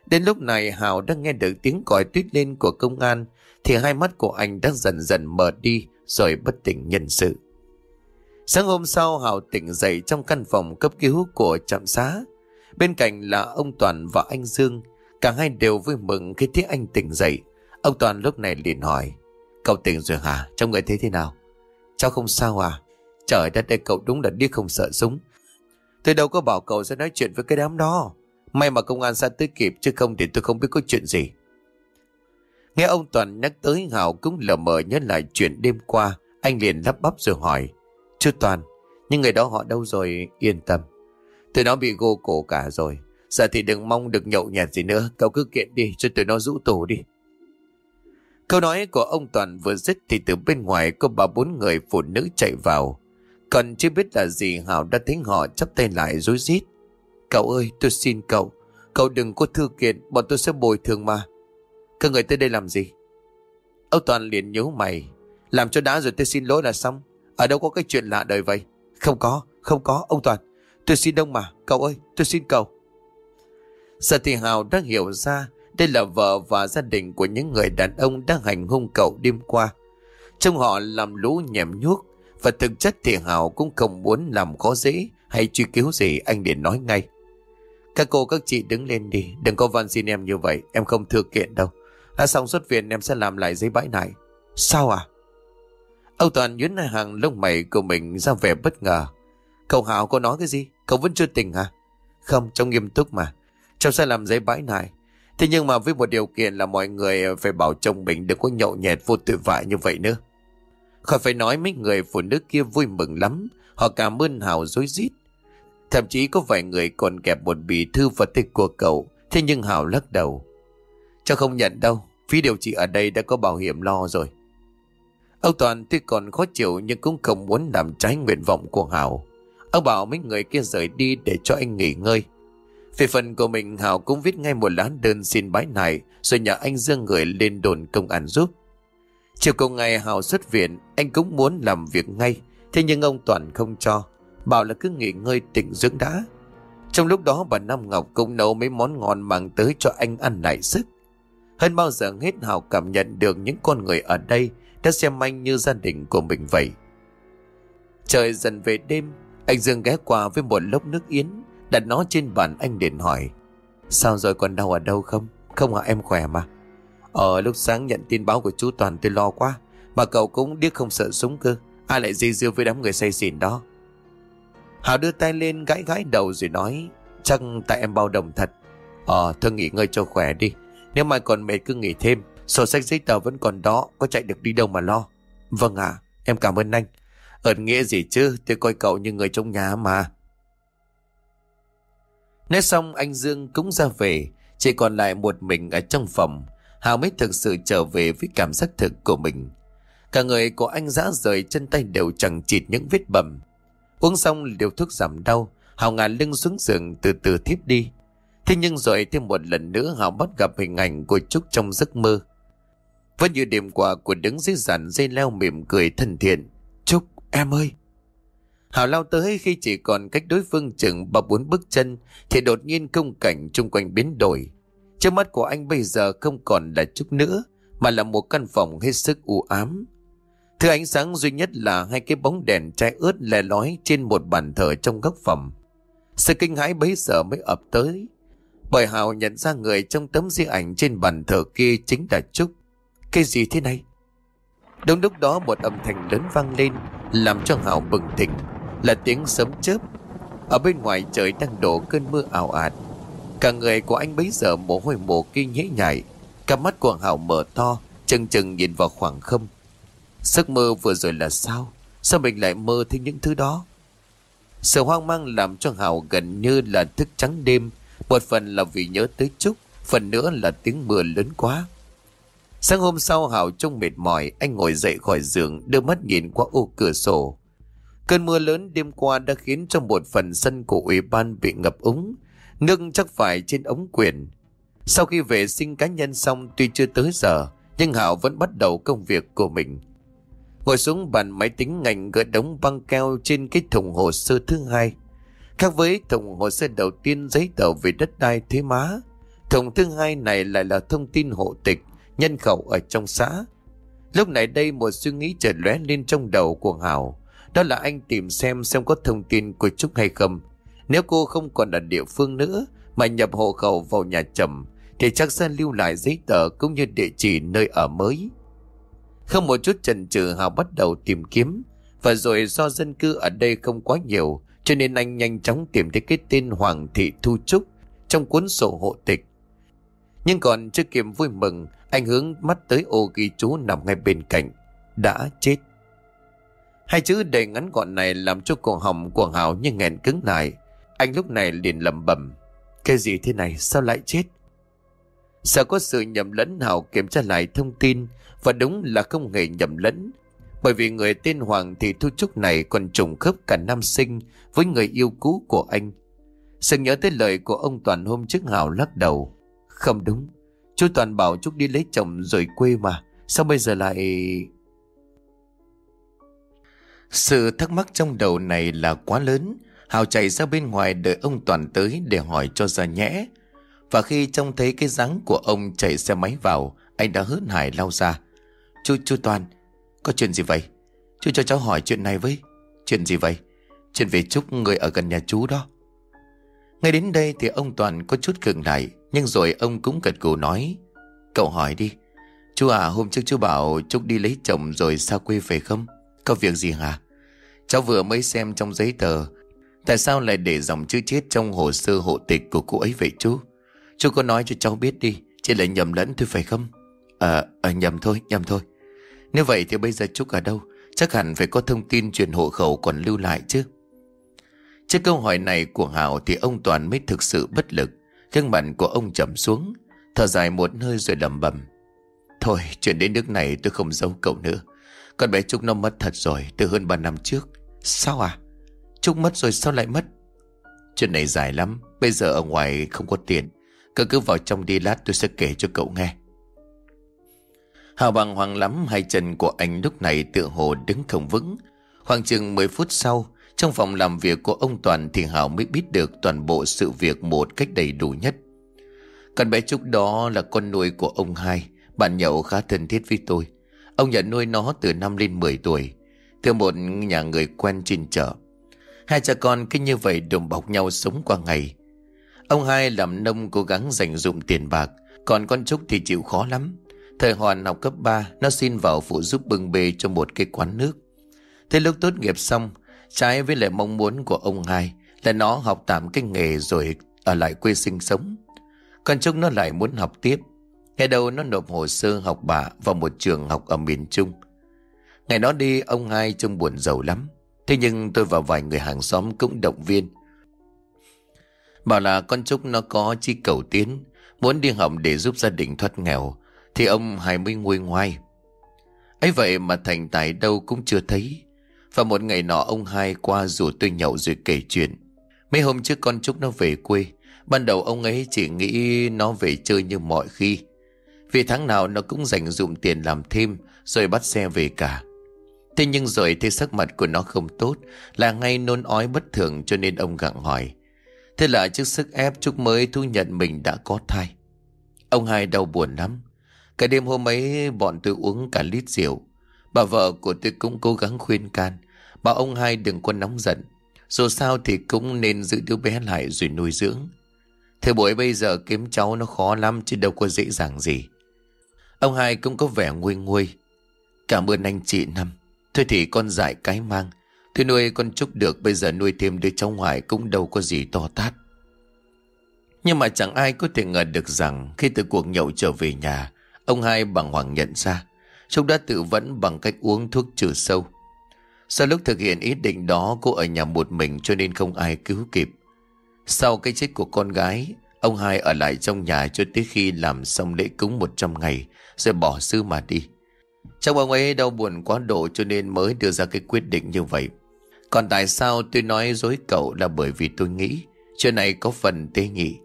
Đến lúc này Hảo đã nghe được tiếng còi tuyết lên của công an thì hai mắt của anh đã dần dần mở đi rồi bất tỉnh nhân sự. Sáng hôm sau Hào tỉnh dậy trong căn phòng cấp cứu của trạm xá. Bên cạnh là ông Toàn và anh Dương. Cả hai đều vui mừng khi thấy anh tỉnh dậy. Ông Toàn lúc này liền hỏi. Cậu tỉnh rồi hả? Trong người thế thế nào? Cháu không sao à? Trời đất ơi, cậu đúng là điếc không sợ súng. Tôi đâu có bảo cậu sẽ nói chuyện với cái đám đó. May mà công an xa tới kịp chứ không thì tôi không biết có chuyện gì. Nghe ông Toàn nhắc tới Hảo cũng lờ mờ nhớ lại chuyện đêm qua. Anh liền lắp bắp rồi hỏi. Chú Toàn, những người đó họ đâu rồi yên tâm. Tụi nó bị gô cổ cả rồi. Giờ thì đừng mong được nhậu nhẹt gì nữa. Cậu cứ kiện đi cho tụi nó rũ tù đi. Câu nói của ông Toàn vừa dứt thì từ bên ngoài có ba bốn người phụ nữ chạy vào. Còn chưa biết là gì Hảo đã thấy họ chắp tay lại rối rít. Cậu ơi tôi xin cậu. Cậu đừng có thư kiện bọn tôi sẽ bồi thường mà. Các người tới đây làm gì? Ông Toàn liền nhớ mày. Làm cho đã rồi tôi xin lỗi là xong. Ở đâu có cái chuyện lạ đời vậy? Không có, không có, ông Toàn. Tôi xin đông mà, cậu ơi, tôi xin cậu. Giờ thì Hào đang hiểu ra đây là vợ và gia đình của những người đàn ông đang hành hung cậu đêm qua. Trong họ làm lũ nhẹm nhuốc và thực chất thì Hào cũng không muốn làm khó dễ hay truy cứu gì anh liền nói ngay. Các cô các chị đứng lên đi, đừng có van xin em như vậy, em không thừa kiện đâu. Đã xong xuất viện em sẽ làm lại giấy bãi này. Sao à? Âu Toàn nhuyễn hàng lông mày của mình ra vẻ bất ngờ. Cậu Hảo có nói cái gì? Cậu vẫn chưa tỉnh hả? Không, trong nghiêm túc mà. Cháu sẽ làm giấy bãi này. Thế nhưng mà với một điều kiện là mọi người phải bảo chồng mình đừng có nhậu nhẹt vô tự vại như vậy nữa. Khỏi phải nói mấy người phụ nữ kia vui mừng lắm. Họ cảm ơn hào dối rít Thậm chí có vài người còn kẹp một bì thư vào tay của cậu. Thế nhưng hào lắc đầu. Cháu không nhận đâu. Phí điều trị ở đây đã có bảo hiểm lo rồi. Ông Toàn tuy còn khó chịu nhưng cũng không muốn làm trái nguyện vọng của Hảo. Ông bảo mấy người kia rời đi để cho anh nghỉ ngơi. Về phần của mình, Hảo cũng viết ngay một lá đơn xin bãi này rồi nhờ anh Dương người lên đồn công an giúp. Chiều cùng ngày, Hảo xuất viện, anh cũng muốn làm việc ngay, thế nhưng ông Toàn không cho, bảo là cứ nghỉ ngơi tỉnh dưỡng đã. Trong lúc đó, bà Nam Ngọc cũng nấu mấy món ngon mang tới cho anh ăn lại sức. Hơn bao giờ hết hào cảm nhận được những con người ở đây đã xem anh như gia đình của mình vậy. Trời dần về đêm, anh Dương ghé qua với một lốc nước yến, đặt nó trên bàn anh liền hỏi. Sao rồi còn đau ở đâu không? Không hả em khỏe mà. Ở lúc sáng nhận tin báo của chú Toàn tôi lo quá, mà cậu cũng điếc không sợ súng cơ. Ai lại dây dưa với đám người say xỉn đó. hào đưa tay lên gãi gãi đầu rồi nói, chắc tại em bao đồng thật. Ờ, thôi nghỉ ngơi cho khỏe đi. Nếu mai còn mệt cứ nghỉ thêm. Sổ sách giấy tờ vẫn còn đó, có chạy được đi đâu mà lo. Vâng ạ, em cảm ơn anh. Ơn nghĩa gì chứ, tôi coi cậu như người trong nhà mà. Nói xong anh Dương cũng ra về, chỉ còn lại một mình ở trong phòng. Hào mới thực sự trở về với cảm giác thực của mình. Cả người của anh dã rời chân tay đều chẳng chịt những vết bầm. Uống xong liều thuốc giảm đau, Hào ngả lưng xuống giường từ từ thiếp đi. Thế nhưng rồi thêm một lần nữa Hào bắt gặp hình ảnh của Trúc trong giấc mơ. Vẫn như đêm qua của đứng dưới dàn dây leo mỉm cười thân thiện. Trúc, em ơi! Hảo lao tới khi chỉ còn cách đối phương chừng ba bốn bước chân thì đột nhiên công cảnh chung quanh biến đổi. Trước mắt của anh bây giờ không còn là Trúc nữa mà là một căn phòng hết sức u ám. Thứ ánh sáng duy nhất là hai cái bóng đèn trái ướt lè lói trên một bàn thờ trong góc phòng. Sự kinh hãi bấy giờ mới ập tới. Bởi Hào nhận ra người trong tấm di ảnh trên bàn thờ kia chính là Trúc. Cái gì thế này? Đúng lúc đó một âm thanh lớn vang lên làm cho Hào bừng tỉnh là tiếng sấm chớp. Ở bên ngoài trời đang đổ cơn mưa ảo ạt. Cả người của anh bấy giờ mồ hôi mồ kia nhễ nhại. Cả mắt của Hào mở to, chừng chừng nhìn vào khoảng không. Giấc mơ vừa rồi là sao? Sao mình lại mơ thấy những thứ đó? Sự hoang mang làm cho Hào gần như là thức trắng đêm. Một phần là vì nhớ tới Trúc, phần nữa là tiếng mưa lớn quá. Sáng hôm sau Hảo trông mệt mỏi, anh ngồi dậy khỏi giường, đưa mắt nhìn qua ô cửa sổ. Cơn mưa lớn đêm qua đã khiến cho một phần sân của ủy ban bị ngập úng, nước chắc phải trên ống quyền. Sau khi vệ sinh cá nhân xong tuy chưa tới giờ, nhưng Hảo vẫn bắt đầu công việc của mình. Ngồi xuống bàn máy tính ngành gỡ đống băng keo trên cái thùng hồ sơ thứ hai. Khác với thùng hồ sơ đầu tiên giấy tờ về đất đai thuế má, thùng thứ hai này lại là thông tin hộ tịch, nhân khẩu ở trong xã. Lúc này đây một suy nghĩ chợt lóe lên trong đầu của Hảo. Đó là anh tìm xem xem có thông tin của Trúc hay không. Nếu cô không còn ở địa phương nữa mà nhập hộ khẩu vào nhà trầm thì chắc sẽ lưu lại giấy tờ cũng như địa chỉ nơi ở mới. Không một chút chần chừ Hào bắt đầu tìm kiếm và rồi do dân cư ở đây không quá nhiều cho nên anh nhanh chóng tìm thấy cái tên Hoàng Thị Thu Trúc trong cuốn sổ hộ tịch. Nhưng còn chưa kịp vui mừng, anh hướng mắt tới ô ghi chú nằm ngay bên cạnh. Đã chết. Hai chữ đầy ngắn gọn này làm cho cổ họng của Hảo như nghẹn cứng lại. Anh lúc này liền lầm bẩm, Cái gì thế này, sao lại chết Sợ có sự nhầm lẫn, Hảo kiểm tra lại thông tin, Và đúng là không hề nhầm lẫn bởi vì người tên Hoàng thì Thu Trúc này Còn trùng khớp cả nam sinh Với người yêu cũ của anh. Sự nhớ tới lời của ông Toàn hôm trước Hào lắc đầu. Không đúng. Chú Toàn bảo Trúc đi lấy chồng rồi quê mà. Sao bây giờ lại... Sự thắc mắc trong đầu này là quá lớn. Hào chạy ra bên ngoài đợi ông Toàn tới để hỏi cho ra nhẽ. Và khi trông thấy cái dáng của ông chạy xe máy vào, anh đã hớn hải lao ra. Chú, chú Toàn, có chuyện gì vậy? Chú cho cháu hỏi chuyện này với. Chuyện gì vậy? Chuyện về Trúc người ở gần nhà chú đó. Ngay đến đây thì ông Toàn có chút cường lại, nhưng rồi ông cũng gật gù nói. Cậu hỏi đi. Chú à, hôm trước chú bảo Trúc đi lấy chồng rồi xa quê về không? Có việc gì hả? Cháu vừa mới xem trong giấy tờ Tại sao lại để dòng chữ chết trong hồ sơ hộ tịch của cô ấy vậy chú? Chú có nói cho cháu biết đi, chỉ là nhầm lẫn thôi phải không? Ờ, à, nhầm thôi, nhầm thôi. Nếu vậy thì bây giờ Trúc ở đâu? Chắc hẳn phải có thông tin chuyển hộ khẩu còn lưu lại chứ. Trước câu hỏi này của Hảo thì ông Toàn mới thực sự bất lực. Gương mặt của ông chậm xuống, thở dài một hơi rồi lầm bầm. Thôi, chuyện đến nước này tôi không giấu cậu nữa. Con bé Trúc nó mất thật rồi, từ hơn 3 năm trước. Sao à? Trúc mất rồi sao lại mất Chuyện này dài lắm Bây giờ ở ngoài không có tiền Cậu cứ vào trong đi lát tôi sẽ kể cho cậu nghe Hào bằng hoàng lắm Hai chân của anh lúc này tựa hồ đứng không vững Khoảng chừng 10 phút sau Trong phòng làm việc của ông Toàn Thì Hào mới biết được toàn bộ sự việc Một cách đầy đủ nhất Con bé Trúc đó là con nuôi của ông hai Bạn nhậu khá thân thiết với tôi Ông nhận nuôi nó từ năm lên 10 tuổi Từ một nhà người quen trên chợ Hai cha con cứ như vậy đùm bọc nhau sống qua ngày. Ông hai làm nông cố gắng dành dụng tiền bạc, còn con Trúc thì chịu khó lắm. Thời Hoàn học cấp 3, nó xin vào phụ giúp bưng bê cho một cái quán nước. Thế lúc tốt nghiệp xong, trái với lại mong muốn của ông hai là nó học tạm cái nghề rồi ở lại quê sinh sống. Con Trúc nó lại muốn học tiếp. Ngày đầu nó nộp hồ sơ học bạ vào một trường học ở miền Trung. Ngày đó đi ông hai trông buồn giàu lắm. Thế nhưng tôi và vài người hàng xóm cũng động viên. Bảo là con Trúc nó có chi cầu tiến, muốn đi học để giúp gia đình thoát nghèo, thì ông Hải mới nguôi ngoai. ấy vậy mà thành tài đâu cũng chưa thấy. Và một ngày nọ ông hai qua rủ tôi nhậu rồi kể chuyện. Mấy hôm trước con Trúc nó về quê, ban đầu ông ấy chỉ nghĩ nó về chơi như mọi khi. Vì tháng nào nó cũng dành dụm tiền làm thêm rồi bắt xe về cả. Thế nhưng rồi thấy sắc mặt của nó không tốt Là ngay nôn ói bất thường cho nên ông gặng hỏi Thế là trước sức ép Trúc mới thu nhận mình đã có thai Ông hai đau buồn lắm Cả đêm hôm ấy, bọn tôi uống cả lít rượu. Bà vợ của tôi cũng cố gắng khuyên can. Bảo ông hai đừng có nóng giận. Dù sao thì cũng nên giữ đứa bé lại rồi nuôi dưỡng. Thời buổi bây giờ kiếm cháu nó khó lắm chứ đâu có dễ dàng gì. Ông hai cũng có vẻ nguôi nguôi. Cảm ơn anh chị Năm. Thôi thì con dại cái mang. Tôi nuôi con chúc được, Bây giờ nuôi thêm đứa cháu ngoại Cũng đâu có gì to tát. Nhưng mà chẳng ai có thể ngờ được rằng Khi từ cuộc nhậu trở về nhà Ông hai bằng hoàng nhận ra, Trúc đã tự vẫn bằng cách uống thuốc trừ sâu Sau lúc thực hiện ý định đó, Cô ở nhà một mình cho nên không ai cứu kịp Sau cái chết của con gái, Ông hai ở lại trong nhà cho tới khi làm xong lễ cúng 100 ngày, Rồi bỏ sư mà đi trong ông ấy đau buồn quá độ cho nên mới đưa ra cái quyết định như vậy. Còn tại sao tôi nói dối cậu là bởi vì tôi nghĩ chuyện này có phần tế nhị.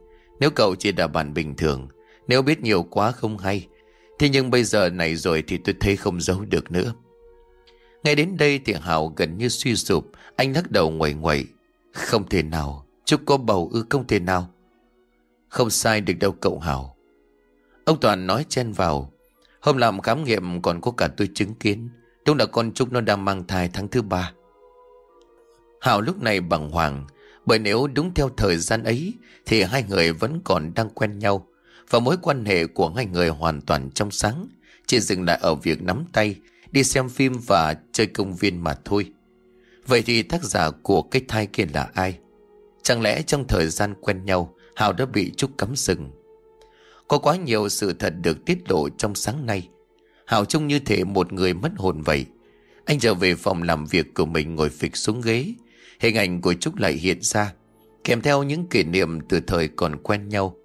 Nếu cậu chỉ là bạn bình thường, Nếu biết nhiều quá không hay Thế nhưng bây giờ này rồi thì tôi thấy không giấu được nữa. Ngay đến đây thì Hào gần như suy sụp. Anh lắc đầu ngoẩy ngoẩy Không thể nào. Chúc có bầu ư không thể nào. Không sai được đâu cậu Hào Ông Toàn nói chen vào. Hôm làm khám nghiệm còn có cả tôi chứng kiến. Đúng là con Trúc nó đang mang thai tháng thứ ba. Hào lúc này bằng hoàng. Bởi nếu đúng theo thời gian ấy, Thì hai người vẫn còn đang quen nhau. Và mối quan hệ của hai người hoàn toàn trong sáng. Chỉ dừng lại ở việc nắm tay, Đi xem phim và chơi công viên mà thôi. Vậy thì tác giả của cái thai kia là ai? Chẳng lẽ trong thời gian quen nhau, Hào đã bị Trúc cắm sừng? Có quá nhiều sự thật được tiết lộ trong sáng nay. Hào trông như thể một người mất hồn vậy. Anh trở về phòng làm việc của mình ngồi phịch xuống ghế. Hình ảnh của Trúc lại hiện ra, Kèm theo những kỷ niệm từ thời còn quen nhau.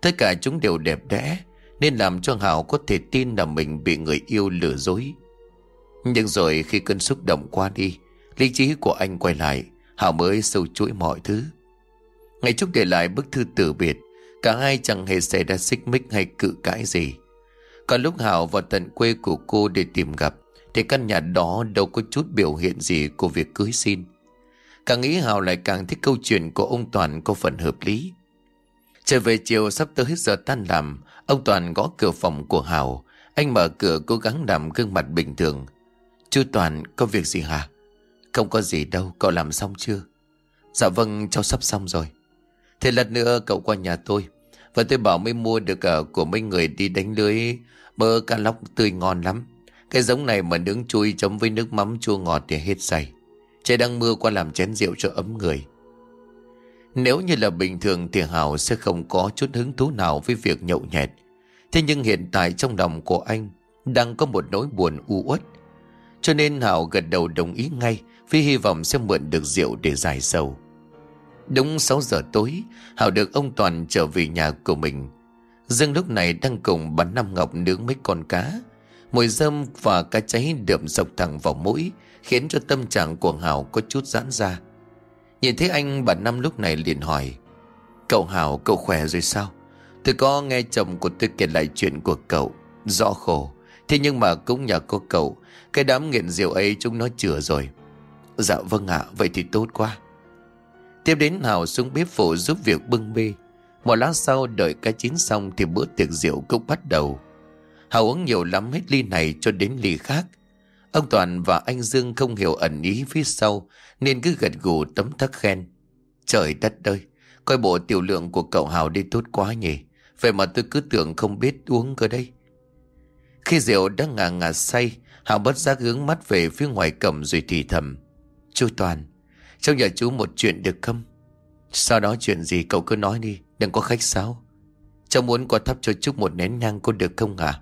Tất cả chúng đều đẹp đẽ, Nên làm cho Hào có thể tin là mình bị người yêu lừa dối. Nhưng rồi khi cơn xúc động qua đi, Lý trí của anh quay lại Hào mới sâu chuỗi mọi thứ. Ngày Trúc để lại bức thư từ biệt, Cả hai chẳng hề xảy ra xích mích hay cự cãi gì. Còn lúc Hào vào tận quê của cô để tìm gặp, Thì căn nhà đó đâu có chút biểu hiện gì của việc cưới xin. Càng nghĩ Hào lại càng thích câu chuyện của ông Toàn có phần hợp lý. Trở về chiều sắp tới giờ tan làm, Ông Toàn gõ cửa phòng của Hào Anh mở cửa cố gắng làm gương mặt bình thường. Chú Toàn, có việc gì hả? Không có gì đâu, cậu làm xong chưa? Dạ vâng cháu sắp xong rồi. Thế lần nữa cậu qua nhà tôi. Và tôi bảo mới mua được ở của mấy người đi đánh lưới. Bơ cá lóc tươi ngon lắm. Cái giống này mà nướng chui chấm với nước mắm chua ngọt thì hết say Trời đang mưa qua làm chén rượu cho ấm người. Nếu như là bình thường thì Hào sẽ không có chút hứng thú nào với việc nhậu nhẹt. Thế nhưng hiện tại trong lòng của anh Đang có một nỗi buồn u uất. Cho nên Hào gật đầu đồng ý ngay Vì hy vọng sẽ mượn được rượu để giải sầu. Đúng 6 giờ tối Hảo được ông Toàn trở về nhà của mình. Dương lúc này đang cùng bà Năm Ngọc nướng mấy con cá. Mùi dâm và cá cháy đượm sọc thẳng vào mũi Khiến cho tâm trạng của Hảo có chút giãn ra. Nhìn thấy anh bà Năm lúc này liền hỏi, Cậu Hảo, cậu khỏe rồi sao? Tôi có nghe chồng của tôi kể lại chuyện của cậu, Rõ khổ. Thế nhưng mà cũng nhờ có cậu, Cái đám nghiện rượu ấy chúng nó chữa rồi. Dạ vâng ạ, Vậy thì tốt quá. Tiếp đến Hào xuống bếp phụ giúp việc bưng bê. Một lát sau đợi cá chín xong Thì bữa tiệc rượu cũng bắt đầu. Hào uống nhiều lắm hết ly này cho đến ly khác. Ông Toàn và anh Dương không hiểu ẩn ý phía sau, Nên cứ gật gù tấm tắc khen. Trời đất ơi, Coi bộ tiểu lượng của cậu Hào đi tốt quá nhỉ. Vậy mà tôi cứ tưởng không biết uống cơ đây Khi rượu đã ngà ngà say, Hào bất giác hướng mắt về phía ngoài cổng rồi thì thầm. Chú Toàn trong nhà chú một chuyện được không? Sau đó chuyện gì cậu cứ nói đi, Đừng có khách sáo. Cháu muốn qua thắp cho Trúc một nén nhang có được không hả?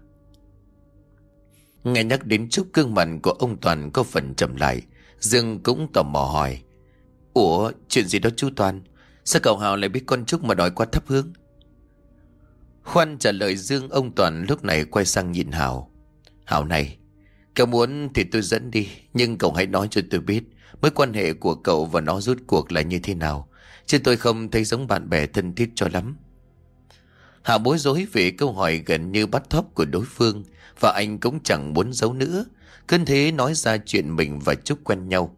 Nghe nhắc đến Trúc gương mặt của ông Toàn có phần trầm lại, Dương cũng tò mò hỏi. Ủa, chuyện gì đó chú Toàn? Sao cậu Hào lại biết con Trúc mà đòi qua thắp hướng Khoan trả lời Dương, ông Toàn lúc này quay sang nhìn Hào. Hào này, Cậu muốn thì tôi dẫn đi, Nhưng cậu hãy nói cho tôi biết, Mối quan hệ của cậu và nó rút cuộc là như thế nào, Chứ tôi không thấy giống bạn bè thân thiết cho lắm. Hạ bối rối về câu hỏi gần như bắt thóp của đối phương và anh cũng chẳng muốn giấu nữa. Cơn thế nói ra chuyện mình và Trúc quen nhau.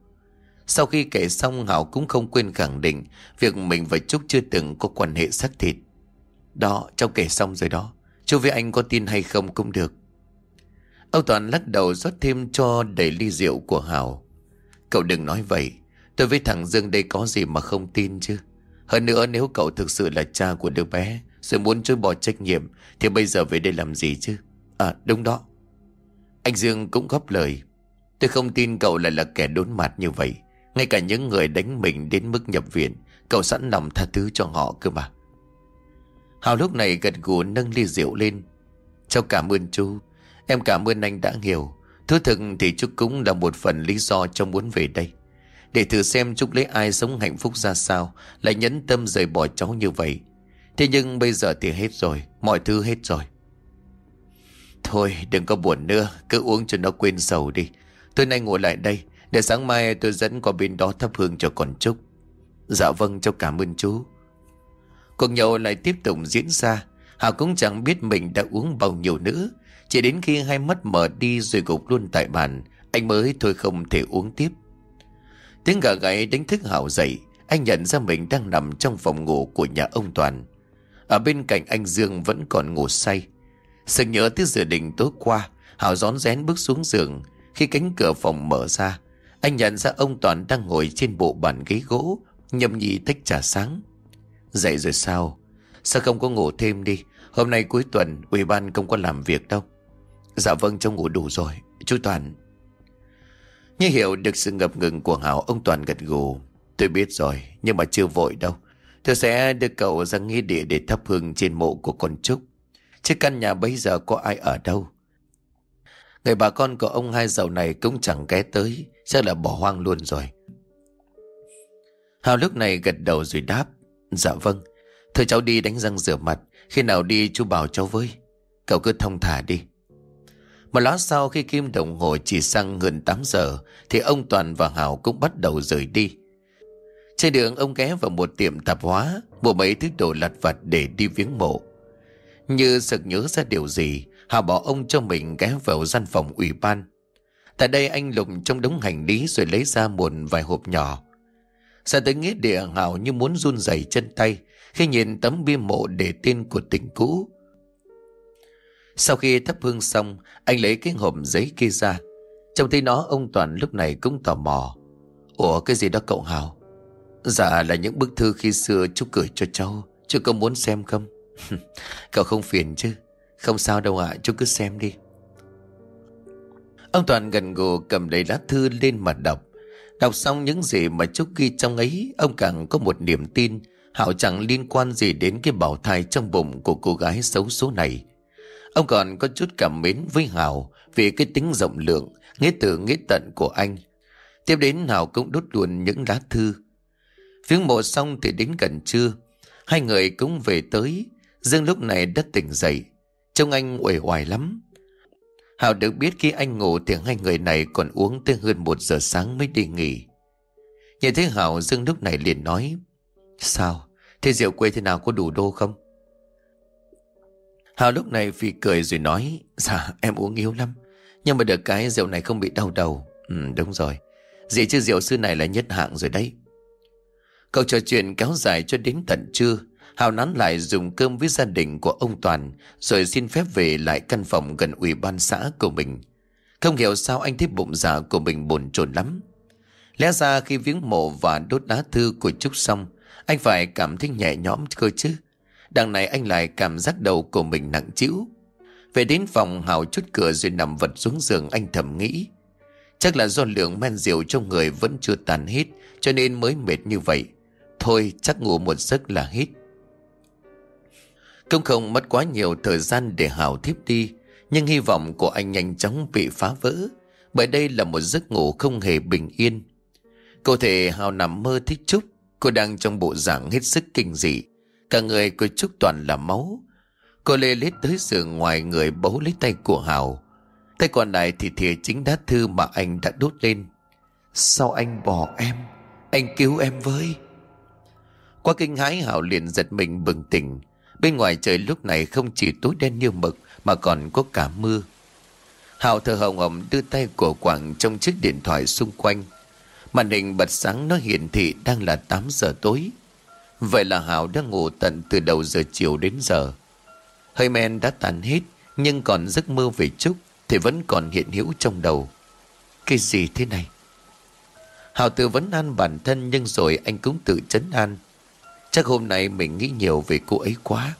Sau khi kể xong Hảo cũng không quên khẳng định Việc mình và Trúc chưa từng có quan hệ xác thịt. Đó, cháu kể xong rồi đó Chú với anh có tin hay không cũng được. Âu Toàn lắc đầu rót thêm cho đầy ly rượu của Hảo. Cậu đừng nói vậy Tôi với thằng Dương đây có gì mà không tin chứ. Hơn nữa nếu cậu thực sự là cha của đứa bé Rồi muốn chối bỏ trách nhiệm Thì bây giờ về đây làm gì chứ? À đúng đó. Anh Dương cũng góp lời. Tôi không tin cậu lại là kẻ đốn mặt như vậy. Ngay cả những người đánh mình đến mức nhập viện Cậu sẵn lòng tha thứ cho họ cơ mà. Hào lúc này gật gù nâng ly rượu lên. Cháu cảm ơn chú. Em cảm ơn anh đã hiểu. Thứ thực thì Trúc cũng là một phần lý do cho muốn về đây. Để thử xem Trúc lấy ai sống hạnh phúc ra sao, lại nhẫn tâm rời bỏ cháu như vậy. Thế nhưng bây giờ thì hết rồi, mọi thứ hết rồi. Thôi đừng có buồn nữa, cứ uống cho nó quên sầu đi. tôi nay ngồi lại đây, để sáng mai tôi dẫn qua bên đó thắp hương cho con Trúc. Dạ vâng, cháu cảm ơn chú. Cuộc nhậu lại tiếp tục diễn ra. Hà cũng chẳng biết mình đã uống bao nhiêu nữa Chỉ đến khi hai mắt mở đi rồi gục luôn tại bàn Anh mới thôi không thể uống tiếp Tiếng gà gáy đánh thức Hào dậy Anh nhận ra mình đang nằm trong phòng ngủ của nhà ông Toàn Ở bên cạnh anh Dương vẫn còn ngủ say sự nhớ tới dự định tối qua, hảo rón rén bước xuống giường. Khi cánh cửa phòng mở ra, Anh nhận ra ông Toàn đang ngồi trên bộ bàn ghế gỗ Nhâm nhi tách trà sáng. Dậy rồi sao? Sao không có ngủ thêm đi? Hôm nay cuối tuần, ủy ban không có làm việc đâu. Dạ vâng cháu ngủ đủ rồi. Chú Toàn. Như hiểu được sự ngập ngừng của Hảo, Ông Toàn gật gù. Tôi biết rồi, nhưng mà chưa vội đâu. Tôi sẽ đưa cậu ra nghi địa để thắp hương trên mộ của con Trúc. Chứ căn nhà bây giờ có ai ở đâu? Người bà con của ông hai giàu này cũng chẳng ghé tới Chắc là bỏ hoang luôn rồi. Hào lúc này gật đầu rồi đáp Dạ vâng. Thôi cháu đi đánh răng rửa mặt, Khi nào đi chú bảo cháu với. Cậu cứ thông thả đi. Một lát sau khi kim đồng hồ chỉ sang gần 8 giờ, Thì ông Toàn và Hào cũng bắt đầu rời đi. Trên đường ông ghé vào một tiệm tạp hóa Mua mấy thứ đồ lặt vặt để đi viếng mộ. Như sực nhớ ra điều gì Hào bỏ ông cho mình ghé vào gian phòng ủy ban Tại đây anh lục trong đống hành lý rồi lấy ra một vài hộp nhỏ Sao tới nghĩa địa Hào như muốn run rẩy chân tay khi nhìn tấm bia mộ để tên của tình cũ. Sau khi thắp hương xong, anh lấy cái hộp giấy kia ra. Trong thấy nó ông Toàn lúc này cũng tò mò. Ủa cái gì đó cậu Hào? Dạ là những bức thư khi xưa chú gửi cho cháu. Chú có muốn xem không? [laughs] cậu không phiền chứ? Không sao đâu ạ, chú cứ xem đi. Ông Toàn gần gù cầm lấy lá thư lên mà đọc. Đọc xong những gì mà Trúc ghi trong ấy, ông càng có một niềm tin Hảo chẳng liên quan gì đến cái bảo thai trong bụng của cô gái xấu số này. Ông còn có chút cảm mến với Hảo vì cái tính rộng lượng, nghĩa từ nghĩa tận của anh. Tiếp đến Hảo cũng đốt luôn những lá thư. Viếng mộ xong thì đến gần trưa, hai người cũng về tới. Dương lúc này đã tỉnh dậy, trông anh uể oải lắm. Hảo được biết khi anh ngủ thì hai người này còn uống tới hơn một giờ sáng mới đi nghỉ. Nhìn thấy Hảo Dương lúc này liền nói Sao? Thế rượu quê thế nào có đủ đô không? Hào lúc này phì cười rồi nói Dạ em uống yếu lắm Nhưng mà được cái rượu này không bị đau đầu Ừ đúng rồi Dĩ chứ rượu sư này là nhất hạng rồi đấy Câu trò chuyện kéo dài cho đến tận trưa Hào nán lại dùng cơm với gia đình của ông Toàn, Rồi xin phép về lại căn phòng gần ủy ban xã của mình. Không hiểu sao anh thấy bụng dạ của mình bồn chồn lắm. Lẽ ra khi viếng mộ và đốt đá thư của Trúc xong, anh phải cảm thấy nhẹ nhõm cơ chứ. Đằng này anh lại cảm giác đầu của mình nặng trĩu. Về đến phòng, Hào chút cửa rồi nằm vật xuống giường anh thầm nghĩ. Chắc là do lượng men rượu trong người vẫn chưa tàn hết, Cho nên mới mệt như vậy. Thôi, chắc ngủ một giấc là hết cũng không mất quá nhiều thời gian để Hào thiếp đi, Nhưng hy vọng của anh nhanh chóng bị phá vỡ Bởi đây là một giấc ngủ không hề bình yên cô thể Hào nằm mơ thích Trúc Cô đang trong bộ dạng hết sức kinh dị. Cả người của Trúc toàn là máu. Cô lê lết tới giường ngoài người bấu lấy tay của Hào. Tay còn lại thì thìa chính đá thư mà anh đã đốt lên. Sao anh bỏ em? Anh cứu em với. Qua kinh hãi, Hào liền giật mình bừng tỉnh. Bên ngoài trời lúc này không chỉ tối đen như mực mà còn có cả mưa. Hào thở hồng hồng đưa tay của Quảng trong chiếc điện thoại xung quanh. Màn hình bật sáng nó hiển thị đang là 8 giờ tối. Vậy là Hạo đã ngủ tận từ đầu giờ chiều đến giờ. Hơi men đã tàn hết, nhưng còn giấc mơ về Trúc thì vẫn còn hiện hữu trong đầu. Cái gì thế này? Hào tự vấn an bản thân nhưng rồi anh cũng tự chấn an. Chắc hôm nay mình nghĩ nhiều về cô ấy quá.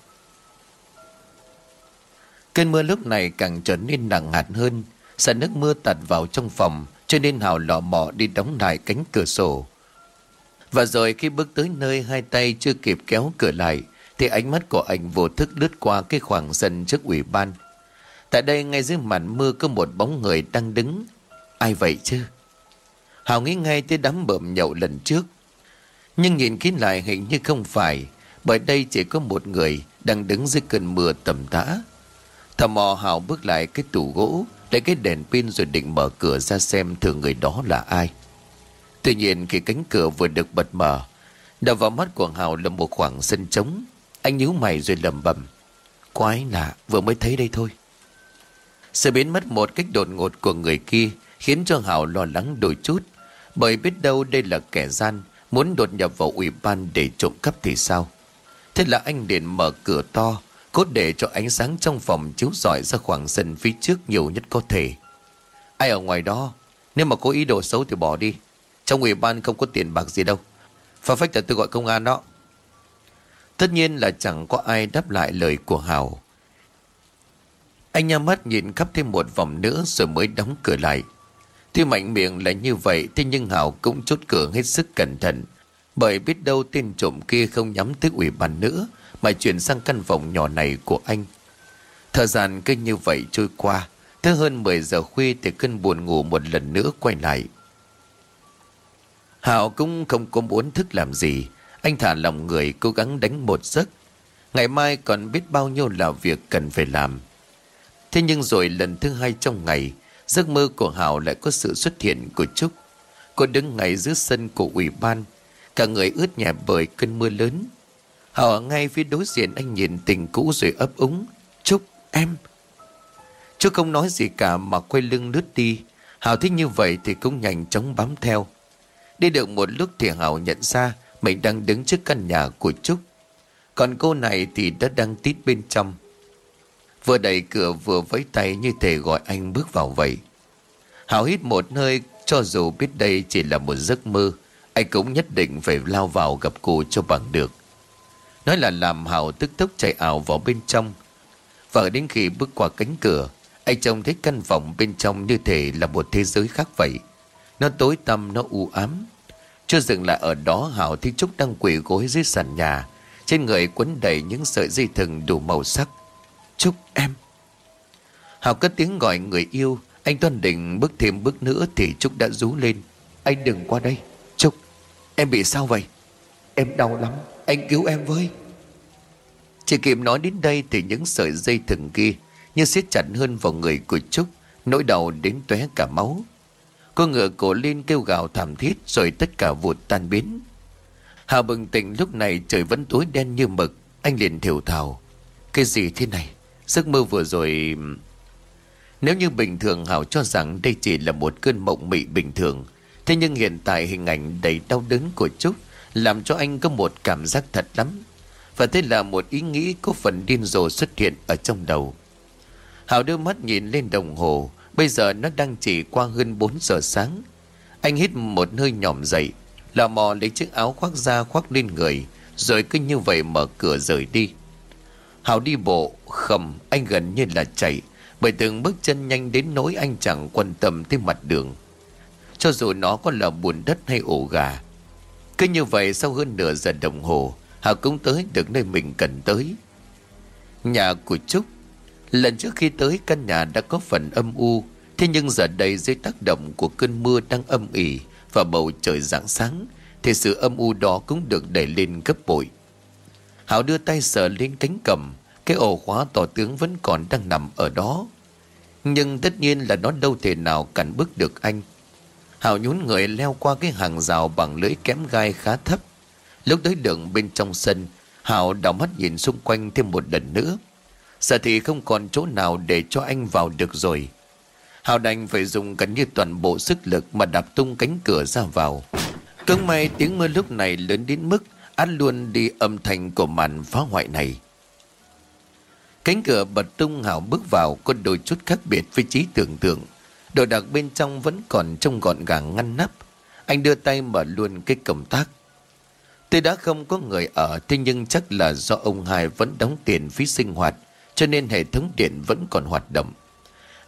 Cơn mưa lúc này càng trở nên nặng hạt hơn, sợ nước mưa tạt vào trong phòng cho nên Hào lọ mọ đi đóng lại cánh cửa sổ. Và rồi khi bước tới nơi hai tay chưa kịp kéo cửa lại, thì ánh mắt của anh vô thức lướt qua cái khoảng sân trước ủy ban. Tại đây ngay dưới màn mưa có một bóng người đang đứng. Ai vậy chứ? Hào nghĩ ngay tới đám bợm nhậu lần trước. Nhưng nhìn kỹ lại hình như không phải, bởi đây chỉ có một người đang đứng dưới cơn mưa tầm tã. thà mò Hào bước lại cái tủ gỗ, lấy cái đèn pin rồi định mở cửa ra xem thử người đó là ai. Tuy nhiên khi cánh cửa vừa được bật mở Đập vào mắt của Hào là một khoảng sân trống. Anh nhíu mày rồi lầm bầm quái lạ vừa mới thấy đây thôi. Sự biến mất một cách đột ngột của người kia Khiến cho Hảo lo lắng đôi chút Bởi biết đâu đây là kẻ gian Muốn đột nhập vào ủy ban để trộm cắp thì sao? Thế là anh điện mở cửa to Cốt để cho ánh sáng trong phòng chiếu rọi ra khoảng sân phía trước nhiều nhất có thể. Ai ở ngoài đó? Nếu mà có ý đồ xấu thì bỏ đi. Trong ủy ban không có tiền bạc gì đâu. Phá phách là tôi gọi công an đó. Tất nhiên là chẳng có ai đáp lại lời của Hào Anh nhắm mắt nhìn khắp thêm một vòng nữa rồi mới đóng cửa lại. Tuy mạnh miệng là như vậy, Thế nhưng Hào cũng chốt cửa hết sức cẩn thận. Bởi biết đâu tên trộm kia không nhắm tới ủy ban nữa, Mà chuyển sang căn phòng nhỏ này của anh. Thời gian cứ như vậy trôi qua, Tới hơn 10 giờ khuya thì cơn buồn ngủ một lần nữa quay lại. Hảo cũng không có muốn thức làm gì, Anh thả lòng người cố gắng đánh một giấc. Ngày mai còn biết bao nhiêu là việc cần phải làm. Thế nhưng rồi lần thứ hai trong ngày Giấc mơ của Hảo lại có sự xuất hiện của Trúc. Cô đứng ngay giữa sân của ủy ban. Cả người ướt nhẹ bởi cơn mưa lớn. Hảo ở ngay phía đối diện anh nhìn tình cũ rồi ấp úng. Trúc, em. Trúc không nói gì cả mà quay lưng lướt đi. Hảo thích như vậy thì cũng nhanh chóng bám theo. Đi được một lúc thì Hảo nhận ra Mình đang đứng trước căn nhà của Trúc. Còn cô này thì đã đang tít bên trong. Vừa đẩy cửa vừa vẫy tay như thể gọi anh bước vào vậy. Hào hít một hơi, cho dù biết đây chỉ là một giấc mơ, Anh cũng nhất định phải lao vào gặp cô cho bằng được. Nói là làm hào tức tốc chạy ảo vào bên trong. Và đến khi bước qua cánh cửa, Anh trông thấy căn phòng bên trong như thể là một thế giới khác vậy. Nó tối tăm, nó u ám. Chưa dừng lại ở đó, hào thấy Trúc đang quỳ gối dưới sàn nhà. Trên người quấn đầy những sợi dây thừng đủ màu sắc chúc em. Hào cất tiếng gọi người yêu. Anh Tuân định bước thêm bước nữa Thì Trúc đã rú lên. Anh đừng qua đây. Trúc, em bị sao vậy? Em đau lắm. Anh cứu em với. Chỉ kịp nói đến đây Thì những sợi dây thừng kia Như siết chặt hơn vào người của Trúc, Nỗi đau đến tóe cả máu. Cô ngựa cổ lên kêu gào thảm thiết Rồi tất cả vụt tan biến. Hào bừng tỉnh, lúc này trời vẫn tối đen như mực. Anh liền thiểu thào, Cái gì thế này? Giấc mơ vừa rồi, Nếu như bình thường Hảo cho rằng đây chỉ là một cơn mộng mị bình thường, Thế nhưng hiện tại hình ảnh đầy đau đớn của Trúc Làm cho anh có một cảm giác thật lắm. Và thế là một ý nghĩ có phần điên rồ xuất hiện ở trong đầu. Hảo đưa mắt nhìn lên đồng hồ, Bây giờ nó đang chỉ qua hơn 4 giờ sáng. Anh hít một hơi nhỏm dậy, Lò mò lấy chiếc áo khoác ra khoác lên người, Rồi cứ như vậy mở cửa rời đi. Hào đi bộ, khầm, anh gần như là chạy, bởi từng bước chân nhanh đến nỗi anh chẳng quan tâm tới mặt đường. Cho dù nó có là bùn đất hay ổ gà. Cứ như vậy sau hơn nửa giờ đồng hồ, Hào cũng tới được nơi mình cần tới. Nhà của Trúc Lần trước khi tới căn nhà đã có phần âm u, thế nhưng giờ đây dưới tác động của cơn mưa đang âm ỉ và bầu trời rạng sáng, thì sự âm u đó cũng được đẩy lên gấp bội. Hảo đưa tay sờ lên cánh cầm, Cái ổ khóa tỏ tướng vẫn còn đang nằm ở đó. Nhưng tất nhiên là nó đâu thể nào cản bước được anh. Hảo nhún người leo qua cái hàng rào bằng lưới kém gai khá thấp. Lúc tới đường bên trong sân, Hảo đảo mắt nhìn xung quanh thêm một lần nữa. Giờ thì không còn chỗ nào để cho anh vào được rồi. Hảo đành phải dùng gần như toàn bộ sức lực mà đạp tung cánh cửa ra vào. Cơn may tiếng mưa lúc này lớn đến mức át luôn đi âm thanh của màn phá hoại này. Cánh cửa bật tung hào bước vào có đôi chút khác biệt với trí tưởng tượng. Đồ đạc bên trong vẫn còn trông gọn gàng ngăn nắp. Anh đưa tay mở luôn cái công tác. Tôi đã không có người ở, thế nhưng chắc là do ông hai vẫn đóng tiền phí sinh hoạt, cho nên hệ thống điện vẫn còn hoạt động.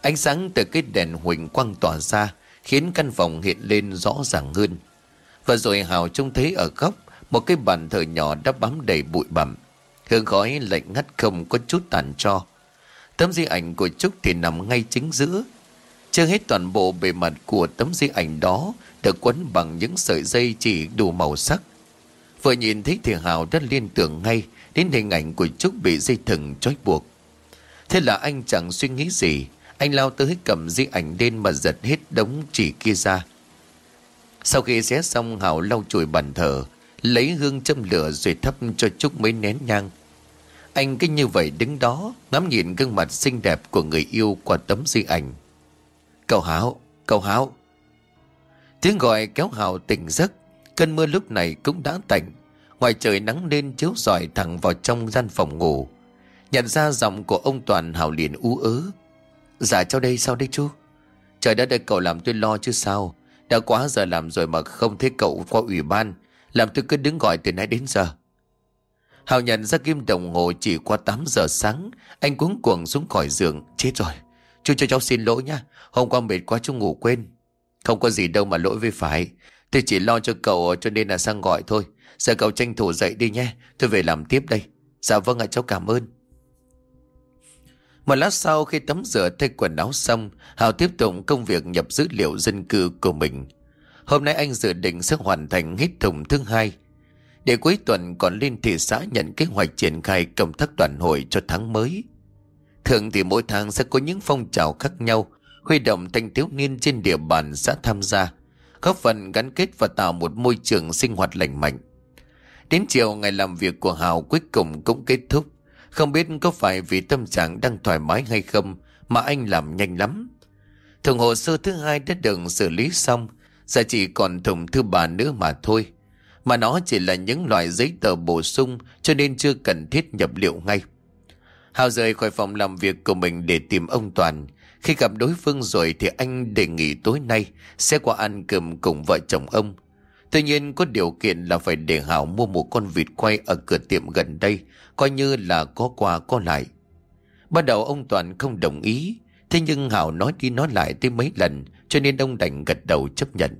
Ánh sáng từ cái đèn huỳnh quang tỏa ra, khiến căn phòng hiện lên rõ ràng hơn. Và rồi Hào trông thấy ở góc, một cái bàn thờ nhỏ đã bám đầy bụi bặm. Hương khói lạnh ngắt không có chút tàn cho. Tấm di ảnh của Trúc thì nằm ngay chính giữa. Chưa hết toàn bộ bề mặt của tấm di ảnh đó Được quấn bằng những sợi dây chỉ đủ màu sắc. Vừa nhìn thấy thì Hào đã liên tưởng ngay Đến hình ảnh của Trúc bị dây thừng trói buộc. Thế là anh chẳng suy nghĩ gì. Anh lao tới cầm di ảnh lên mà giật hết đống chỉ kia ra. Sau khi xé xong, Hào lau chùi bàn thờ lấy hương châm lửa rồi thắp cho Trúc mấy nén nhang. Anh cứ như vậy đứng đó Ngắm nhìn gương mặt xinh đẹp của người yêu qua tấm di ảnh. Cậu Hảo, cậu Hảo. Tiếng gọi kéo Hảo tỉnh giấc Cơn mưa lúc này cũng đã tạnh. Ngoài trời nắng lên chiếu rọi thẳng vào trong gian phòng ngủ. Nhận ra giọng của ông Toàn Hảo liền ú ớ. Dạ cháu đây sao đây chú? Trời đã ơi cậu làm tôi lo chứ sao? Đã quá giờ làm rồi mà không thấy cậu qua ủy ban. Làm tôi cứ đứng gọi từ nãy đến giờ. Hào nhận ra kim đồng hồ chỉ qua 8 giờ sáng. Anh cuống cuồng xuống khỏi giường. Chết rồi. Chú cho cháu xin lỗi nha. Hôm qua mệt quá, chú ngủ quên. Không có gì đâu mà lỗi với phải. Tôi chỉ lo cho cậu, cho nên là sang gọi thôi. Giờ cậu tranh thủ dậy đi nhé. Tôi về làm tiếp đây. Dạ vâng ạ, cháu cảm ơn. Một lát sau khi tắm rửa, thay quần áo xong, Hào tiếp tục công việc nhập dữ liệu dân cư của mình. Hôm nay anh dự định sẽ hoàn thành hết thùng thứ hai Để cuối tuần còn lên thị xã nhận kế hoạch triển khai công tác đoàn hội cho tháng mới Thường thì mỗi tháng sẽ có những phong trào khác nhau Huy động thanh thiếu niên trên địa bàn xã tham gia góp phần gắn kết và tạo một môi trường sinh hoạt lành mạnh. Đến chiều ngày làm việc của Hào cuối cùng cũng kết thúc. Không biết có phải vì tâm trạng đang thoải mái hay không mà anh làm nhanh lắm. thường hồ sơ thứ hai đã được xử lý xong, giờ chỉ còn thùng thứ ba nữa mà thôi. Mà nó chỉ là những loại giấy tờ bổ sung cho nên chưa cần thiết nhập liệu ngay. Hào rời khỏi phòng làm việc của mình để tìm ông Toàn. Khi gặp đối phương rồi thì anh đề nghị tối nay sẽ qua ăn cơm cùng vợ chồng ông. Tuy nhiên có điều kiện là phải để Hảo mua một con vịt quay ở cửa tiệm gần đây, coi như là có quà có lại. Ban đầu ông Toàn không đồng ý, thế nhưng Hảo nói đi nói lại tới mấy lần cho nên ông đành gật đầu chấp nhận.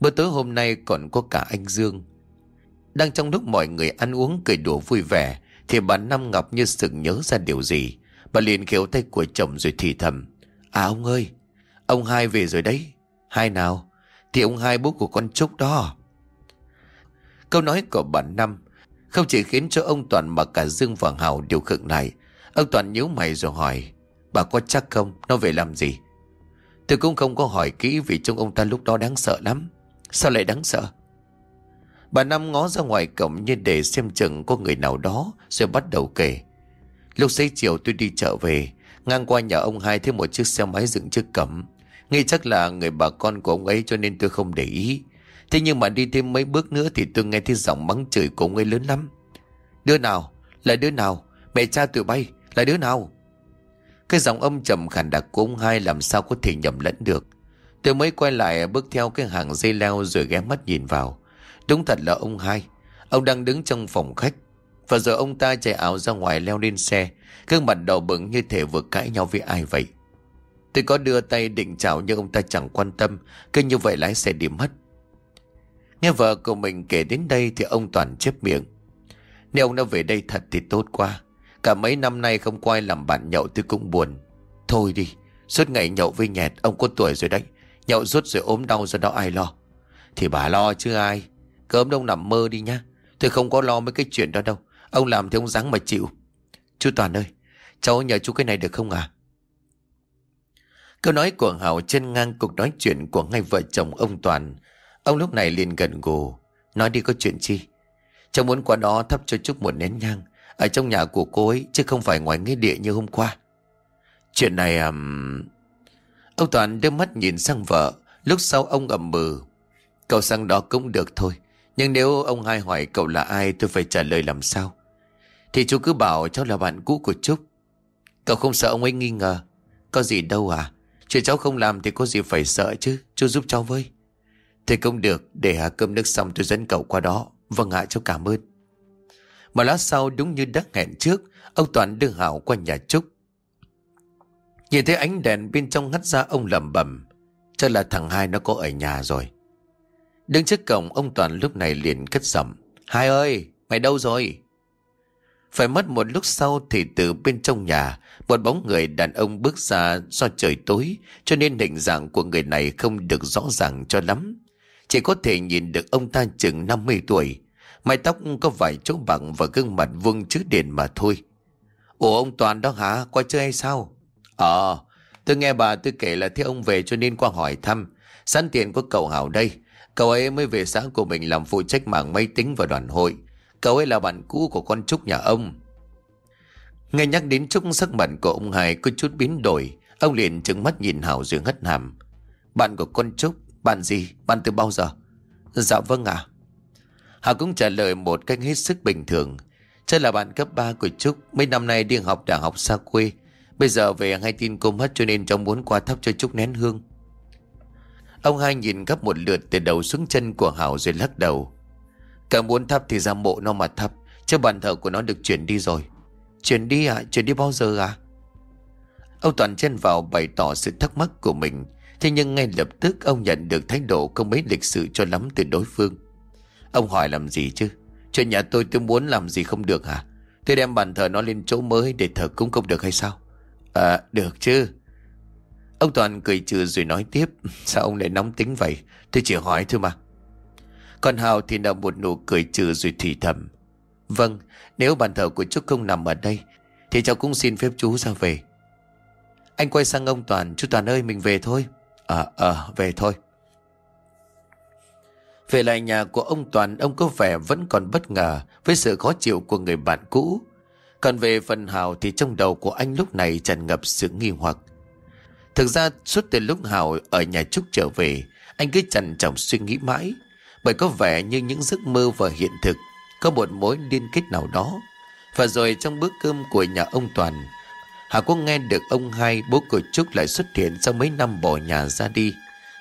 Bữa tối hôm nay còn có cả anh Dương. Đang trong lúc mọi người ăn uống cười đùa vui vẻ thì bà Năm Ngọc như sực nhớ ra điều gì. Bà liền kéo tay của chồng rồi thì thầm. À ông ơi, ông hai về rồi đấy. Hai nào? Thì ông hai bố của con Trúc đó. Câu nói của bà Năm không chỉ khiến cho ông Toàn mà cả Dương và Hào đều khựng lại. Ông Toàn nhíu mày rồi hỏi. Bà có chắc không? Nó về làm gì? Tôi cũng không có hỏi kỹ vì trông ông ta lúc đó đáng sợ lắm. Sao lại đáng sợ? Bà Năm ngó ra ngoài cổng như để xem chừng có người nào đó rồi bắt đầu kể. Lúc xế chiều tôi đi chợ về, ngang qua nhà ông hai thấy một chiếc xe máy dựng trước cổng. Nghĩ chắc là người bà con của ông ấy cho nên tôi không để ý. Thế nhưng mà đi thêm mấy bước nữa thì tôi nghe thấy giọng mắng chửi của ông ấy lớn lắm. Đứa nào? Là đứa nào? Mẹ cha tụi bay? Là đứa nào? Cái giọng âm trầm khàn đặc của ông hai làm sao có thể nhầm lẫn được. Tôi mới quay lại bước theo cái hàng dây leo rồi ghé mắt nhìn vào. Đúng thật là ông hai. Ông đang đứng trong phòng khách. Và giờ ông ta chạy ảo ra ngoài leo lên xe. Gương mặt đỏ bừng như thể vừa cãi nhau với ai vậy. Tôi có đưa tay định chào nhưng ông ta chẳng quan tâm. Cứ như vậy lái xe đi mất. Nghe vợ của mình kể đến đây thì ông Toàn chép miệng. Nếu ông đã về đây thật thì tốt quá. Cả mấy năm nay không quay làm bạn nhậu tôi cũng buồn. Thôi đi, suốt ngày nhậu với nhẹt, ông có tuổi rồi đấy. Nhậu rút rồi ốm đau do đó ai lo. Thì bà lo chứ ai. Cớm đông nằm mơ đi nhá. Tôi không có lo mấy cái chuyện đó đâu. Ông làm thì ông ráng mà chịu. Chú Toàn ơi, cháu nhờ chú cái này được không à? Câu nói của Hảo chân ngang cuộc nói chuyện của ngay vợ chồng ông Toàn. Ông lúc này liền gần gù. Nói đi có chuyện chi? Cháu muốn qua đó thắp cho Trúc một nén nhang. Ở trong nhà của cô ấy, chứ không phải ngoài nghĩa địa như hôm qua. Chuyện này... Um... Ông Toàn đưa mắt nhìn sang vợ. Lúc sau ông ậm mừ. Cậu sang đó cũng được thôi. Nhưng nếu ông hai hỏi cậu là ai, tôi phải trả lời làm sao? Thì chú cứ bảo cháu là bạn cũ của Trúc. Cậu không sợ ông ấy nghi ngờ. Có gì đâu à? Chuyện cháu không làm thì có gì phải sợ chứ. Chú giúp cháu với. Thì cũng được. Để hạ cơm nước xong tôi dẫn cậu qua đó. Vâng ạ, cháu cảm ơn. Mà lát sau đúng như đã hẹn trước. Ông Toàn đưa Hảo qua nhà Trúc. Nhìn thấy ánh đèn bên trong hắt ra ông lẩm bẩm Chắc là thằng hai nó có ở nhà rồi. Đứng trước cổng ông Toàn lúc này liền cất giọng. Hai ơi, mày đâu rồi? Phải mất một lúc sau thì từ bên trong nhà, một bóng người đàn ông bước ra do trời tối, cho nên hình dạng của người này không được rõ ràng cho lắm. Chỉ có thể nhìn được ông ta chừng 50 tuổi, mái tóc có vài chỗ bằng và gương mặt vuông chữ điện mà thôi. Ủa ông Toàn đó hả? Qua chơi hay sao? Ờ, tôi nghe bà tôi kể là thấy ông về cho nên qua hỏi thăm. Sẵn tiền của cậu Hảo đây, Cậu ấy mới về xã của mình làm phụ trách mảng máy tính và đoàn hội. Cậu ấy là bạn cũ của con Trúc nhà ông. Nghe nhắc đến Trúc sắc mặt của ông Hải có chút biến đổi Ông liền trừng mắt nhìn Hảo rồi hất hàm Bạn của con Trúc Bạn gì? Bạn từ bao giờ? Dạ vâng ạ à. Hảo cũng trả lời một cách hết sức bình thường. Chắc là bạn cấp 3 của Trúc, Mấy năm nay đi học đại học xa quê. Bây giờ về hay tin cô mất cho nên cháu muốn qua thắp cho Trúc nén hương. Ông hai nhìn gấp một lượt từ đầu xuống chân của Hảo rồi lắc đầu. Cả muốn thắp thì ra mộ nó mà thắp. Chứ bàn thờ của nó được chuyển đi rồi. Chuyển đi à? Chuyển đi bao giờ à? Ông Toàn chen vào bày tỏ sự thắc mắc của mình. Thế nhưng ngay lập tức ông nhận được thái độ không mấy lịch sự cho lắm từ đối phương. Ông hỏi làm gì chứ? Chuyện nhà tôi tôi muốn làm gì không được hả? Tôi đem bàn thờ nó lên chỗ mới để thờ cũng không được hay sao? À được chứ. Ông Toàn cười trừ rồi nói tiếp, [laughs] Sao ông lại nóng tính vậy? Tôi chỉ hỏi thôi mà. Còn Hào thì nở một nụ cười trừ rồi thì thầm. Vâng Nếu bàn thờ của chú không nằm ở đây, Thì cháu cũng xin phép chú ra về. Anh quay sang ông Toàn, Chú Toàn ơi, mình về thôi. Ờ ờ về thôi. Về lại nhà của ông Toàn, Ông có vẻ vẫn còn bất ngờ Với sự khó chịu của người bạn cũ. Còn về phần Hào thì trong đầu của anh lúc này tràn ngập sự nghi hoặc. Thực ra, suốt từ lúc Hào ở nhà Trúc trở về, Anh cứ trằn trọng suy nghĩ mãi. Bởi có vẻ như những giấc mơ và hiện thực, Có một mối liên kết nào đó. Và rồi trong bữa cơm của nhà ông Toàn Hà có nghe được ông hai, bố của Trúc lại xuất hiện sau mấy năm bỏ nhà ra đi.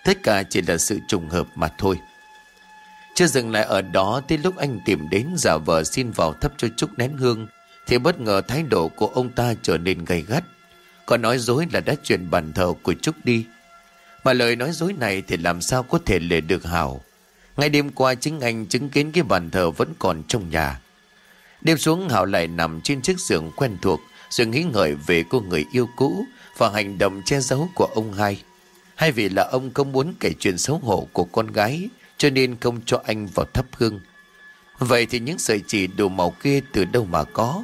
Tất cả chỉ là sự trùng hợp mà thôi. Chưa dừng lại ở đó Tới lúc anh tìm đến giả vờ xin vào thắp cho Trúc nén hương, Thì bất ngờ thái độ của ông ta trở nên gay gắt. Còn nói dối là đã chuyển bàn thờ của Trúc đi. Mà lời nói dối này thì làm sao có thể lệ được Hảo. Ngay đêm qua chính anh chứng kiến cái bàn thờ vẫn còn trong nhà. Đêm xuống Hảo lại nằm trên chiếc giường quen thuộc rồi nghĩ ngợi về cô người yêu cũ và hành động che giấu của ông hai. Hay vì là ông không muốn kể chuyện xấu hổ của con gái cho nên không cho anh vào thắp hương. Vậy thì những sợi chỉ đủ màu kia từ đâu mà có?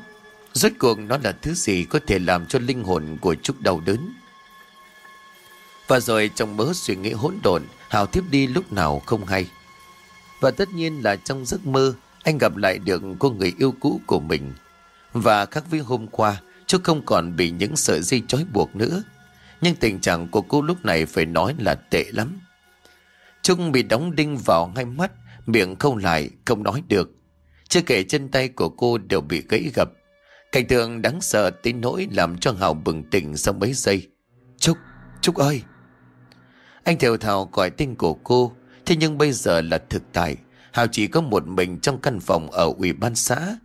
Rốt cuộc nó là thứ gì có thể làm cho linh hồn của Trúc đau đớn? Và rồi trong mớ suy nghĩ hỗn độn, Hào tiếp đi lúc nào không hay. Và tất nhiên là trong giấc mơ, anh gặp lại được cô người yêu cũ của mình. Và khác với hôm qua, trúc không còn bị những sợi dây trói buộc nữa Nhưng tình trạng của cô lúc này phải nói là tệ lắm Trung bị đóng đinh vào hai mắt Miệng không lại không nói được. Chưa kể chân tay của cô đều bị gãy gập. Cảnh tượng đáng sợ tới nỗi làm cho Hào bừng tỉnh sau mấy giây. Trúc, Trúc ơi! Anh thều thào gọi tên của cô Thế nhưng bây giờ là thực tại. Hào chỉ có một mình trong căn phòng ở ủy ban xã.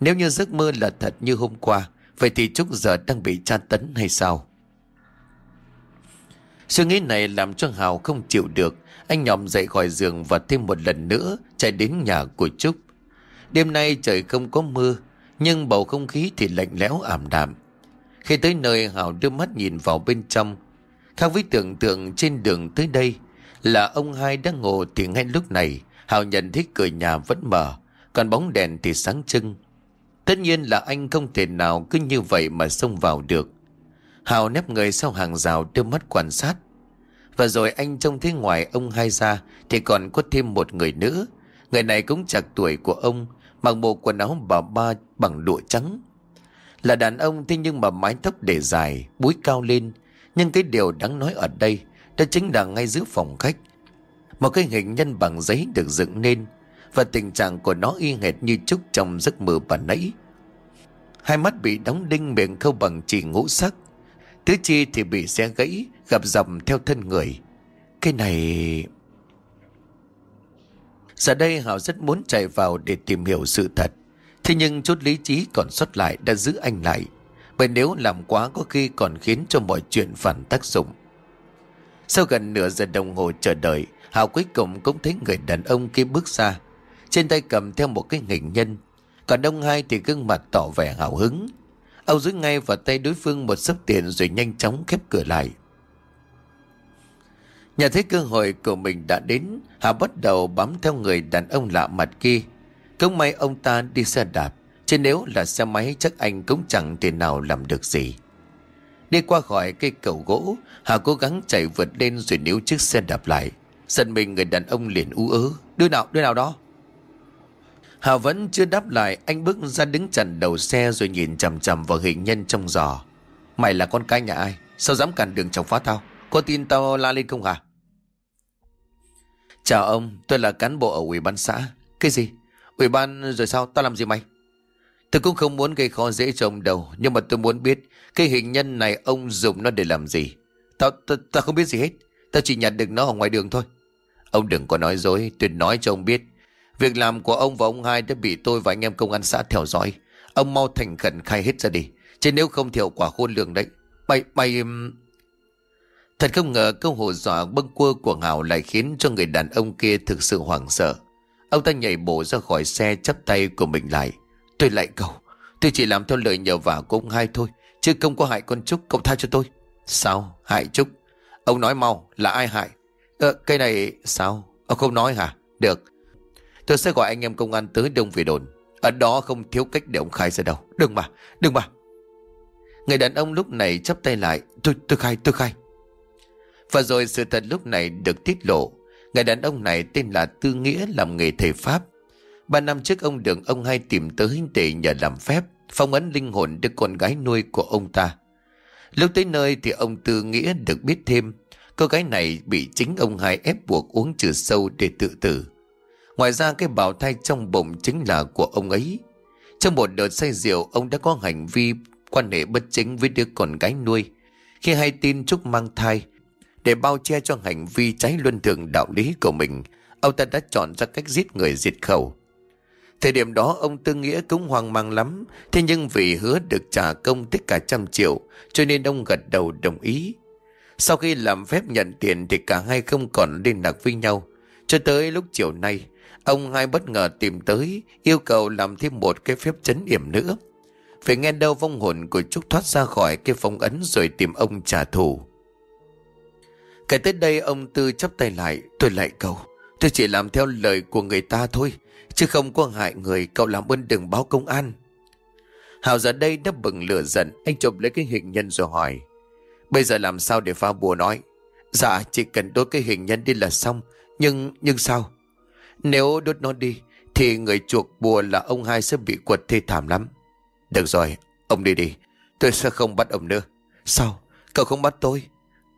Nếu như giấc mơ là thật như hôm qua Vậy thì Trúc giờ đang bị tra tấn hay sao? Suy nghĩ này làm cho Hào không chịu được. Anh nhòm dậy khỏi giường và thêm một lần nữa chạy đến nhà của Trúc. Đêm nay trời không có mưa, nhưng bầu không khí thì lạnh lẽo ảm đạm. Khi tới nơi Hào đưa mắt nhìn vào bên trong. Khác với tưởng tượng trên đường tới đây là ông hai đang ngồi thì ngay lúc này Hào nhận thấy cửa nhà vẫn mở, còn bóng đèn thì sáng trưng. Tất nhiên là anh không thể nào cứ như vậy mà xông vào được. Hào nép người sau hàng rào đưa mắt quan sát. Và rồi anh trông thấy ngoài ông hai ra thì còn có thêm một người nữa. Người này cũng chạc tuổi của ông, mặc bộ quần áo bà ba bằng lụa trắng. Là đàn ông thế nhưng mà mái tóc để dài, búi cao lên. Nhưng cái điều đáng nói ở đây, đó chính là ngay giữa phòng khách. Một cái hình nhân bằng giấy được dựng nên, và tình trạng của nó y hệt như Trúc trong giấc mơ bà nãy. Hai mắt bị đóng đinh miệng khâu bằng chỉ ngũ sắc. Tứ chi thì bị xe gãy, gặp dầm theo thân người. Cái này... Giờ đây Hảo rất muốn chạy vào để tìm hiểu sự thật. Thế nhưng chút lý trí còn xuất lại đã giữ anh lại. Bởi nếu làm quá có khi còn khiến cho mọi chuyện phản tác dụng. Sau gần nửa giờ đồng hồ chờ đợi, Hảo cuối cùng cũng thấy người đàn ông kia bước ra. Trên tay cầm theo một cái hình nhân Còn ông hai thì gương mặt tỏ vẻ hào hứng Âu giữ ngay vào tay đối phương một sấp tiền rồi nhanh chóng khép cửa lại. Nhà thấy cơ hội của mình đã đến Hà bắt đầu bám theo người đàn ông lạ mặt kia. Không may ông ta đi xe đạp Chứ nếu là xe máy chắc anh cũng chẳng thể nào làm được gì. Đi qua khỏi cây cầu gỗ Hà cố gắng chạy vượt lên rồi níu chiếc xe đạp lại. Sân mình người đàn ông liền u ớ Đưa nào, đưa nào đó? Hà vẫn chưa đáp lại Anh bước ra đứng chặn đầu xe Rồi nhìn chầm chầm vào hình nhân trong giò. Mày là con cái nhà ai? Sao dám cản đường chồng phá tao? Có tin tao la lên không hả? Chào ông Tôi là cán bộ ở ủy ban xã. Cái gì? Ủy ban rồi sao? Tao làm gì mày? Tôi cũng không muốn gây khó dễ cho ông đâu Nhưng mà tôi muốn biết Cái hình nhân này ông dùng nó để làm gì. Tao, tao, tao không biết gì hết. Tao chỉ nhặt được nó ở ngoài đường thôi. Ông đừng có nói dối Tôi nói cho ông biết. Việc làm của ông và ông hai đã bị tôi và anh em công an xã theo dõi Ông mau thành khẩn khai hết ra đi Chứ nếu không thì hậu quả khôn lường đấy Mày, mày... Um, Thật không ngờ câu hồ dọa bâng quơ của Hào lại khiến cho người đàn ông kia thực sự hoảng sợ. Ông ta nhảy bổ ra khỏi xe chắp tay của mình lại. Tôi lại cầu. Tôi chỉ làm theo lời nhờ vả của ông hai thôi. Chứ không có hại con Trúc. Cậu tha cho tôi. Sao? Hại Trúc? Ông nói mau. Là ai hại? Ờ, cái này... Sao? Ông không nói hả? Được. Tôi sẽ gọi anh em công an tới đông về đồn. Ở đó không thiếu cách để ông khai ra đâu. Đừng mà. Đừng mà. Người đàn ông lúc này chắp tay lại. Tôi, tôi khai, tôi khai. Và rồi sự thật lúc này được tiết lộ. Người đàn ông này tên là Tư Nghĩa làm nghề thầy Pháp. Ba năm trước ông được ông hai tìm tới để nhờ làm phép, phong ấn linh hồn đứa con gái nuôi của ông ta. Lúc tới nơi thì ông Tư Nghĩa được biết thêm, cô gái này bị chính ông hai ép buộc uống trừ sâu để tự tử. Ngoài ra cái bào thai trong bụng chính là của ông ấy. Trong một đợt say rượu, ông đã có hành vi quan hệ bất chính với đứa con gái nuôi. Khi hay tin Trúc mang thai, để bao che cho hành vi trái luân thường đạo lý của mình, ông ta đã chọn ra cách giết người diệt khẩu. Thời điểm đó ông Tư Nghĩa cũng hoang mang lắm, thế nhưng vì hứa được trả công tất cả trăm triệu, cho nên ông gật đầu đồng ý. Sau khi làm phép nhận tiền thì cả hai không còn liên lạc với nhau. Cho tới lúc chiều nay, ông hai bất ngờ tìm tới, yêu cầu làm thêm một cái phép chấn điểm nữa. Phải nghe đâu vong hồn của Trúc thoát ra khỏi cái phong ấn rồi tìm ông trả thù. Kể tới đây ông Tư chắp tay lại Tôi lại cầu. Tôi chỉ làm theo lời của người ta thôi Chứ không có hại người. Cậu làm ơn đừng báo công an. Hào giờ đây đã bừng lửa giận. Anh chụp lấy cái hình nhân rồi hỏi Bây giờ làm sao để phá bùa nói? Dạ chỉ cần đốt cái hình nhân đi là xong. Nhưng nhưng sao? Nếu đốt nó đi Thì người chuộc bùa là ông hai sẽ bị quật thê thảm lắm. Được rồi Ông đi đi. Tôi sẽ không bắt ông nữa. Sao? Cậu không bắt tôi?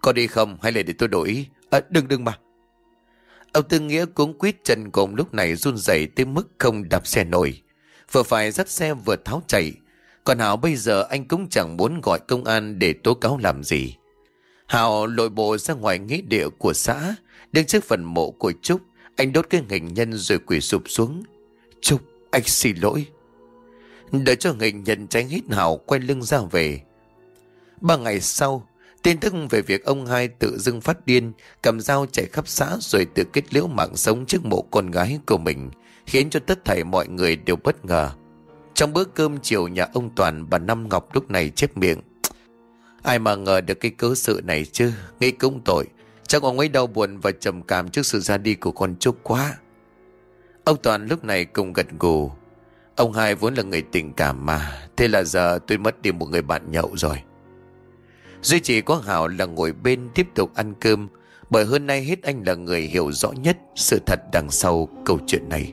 Có đi không? Hay là để tôi đổi ý. À, Đừng đừng mà. Ông Tư Nghĩa cũng quýt chân cùng lúc này run rẩy tới mức không đạp xe nổi. Vừa phải dắt xe vừa tháo chạy. Còn Hảo bây giờ anh cũng chẳng muốn gọi công an để tố cáo làm gì. Hảo lội bộ ra ngoài nghĩa địa của xã Đứng trước phần mộ của Trúc. Anh đốt cái hình nhân rồi quỳ sụp xuống Trúc anh xin lỗi Đợi cho hình nhân tránh hít hào quay lưng ra về Ba ngày sau Tin tức về việc ông hai tự dưng phát điên, cầm dao chạy khắp xã rồi tự kết liễu mạng sống trước mộ con gái của mình, khiến cho tất thảy mọi người đều bất ngờ. Trong bữa cơm chiều nhà ông Toàn, bà Năm Ngọc lúc này chép miệng. Ai mà ngờ được cái cớ sự này chứ, nghĩ cũng tội. Chắc ông ấy đau buồn và trầm cảm trước sự ra đi của con Trúc quá. Ông Toàn lúc này cùng gật gù. Ông hai vốn là người tình cảm mà, thế là giờ tôi mất đi một người bạn nhậu rồi. Duy chỉ có Hảo là ngồi bên tiếp tục ăn cơm Bởi hơn nay hết anh là người hiểu rõ nhất Sự thật đằng sau câu chuyện này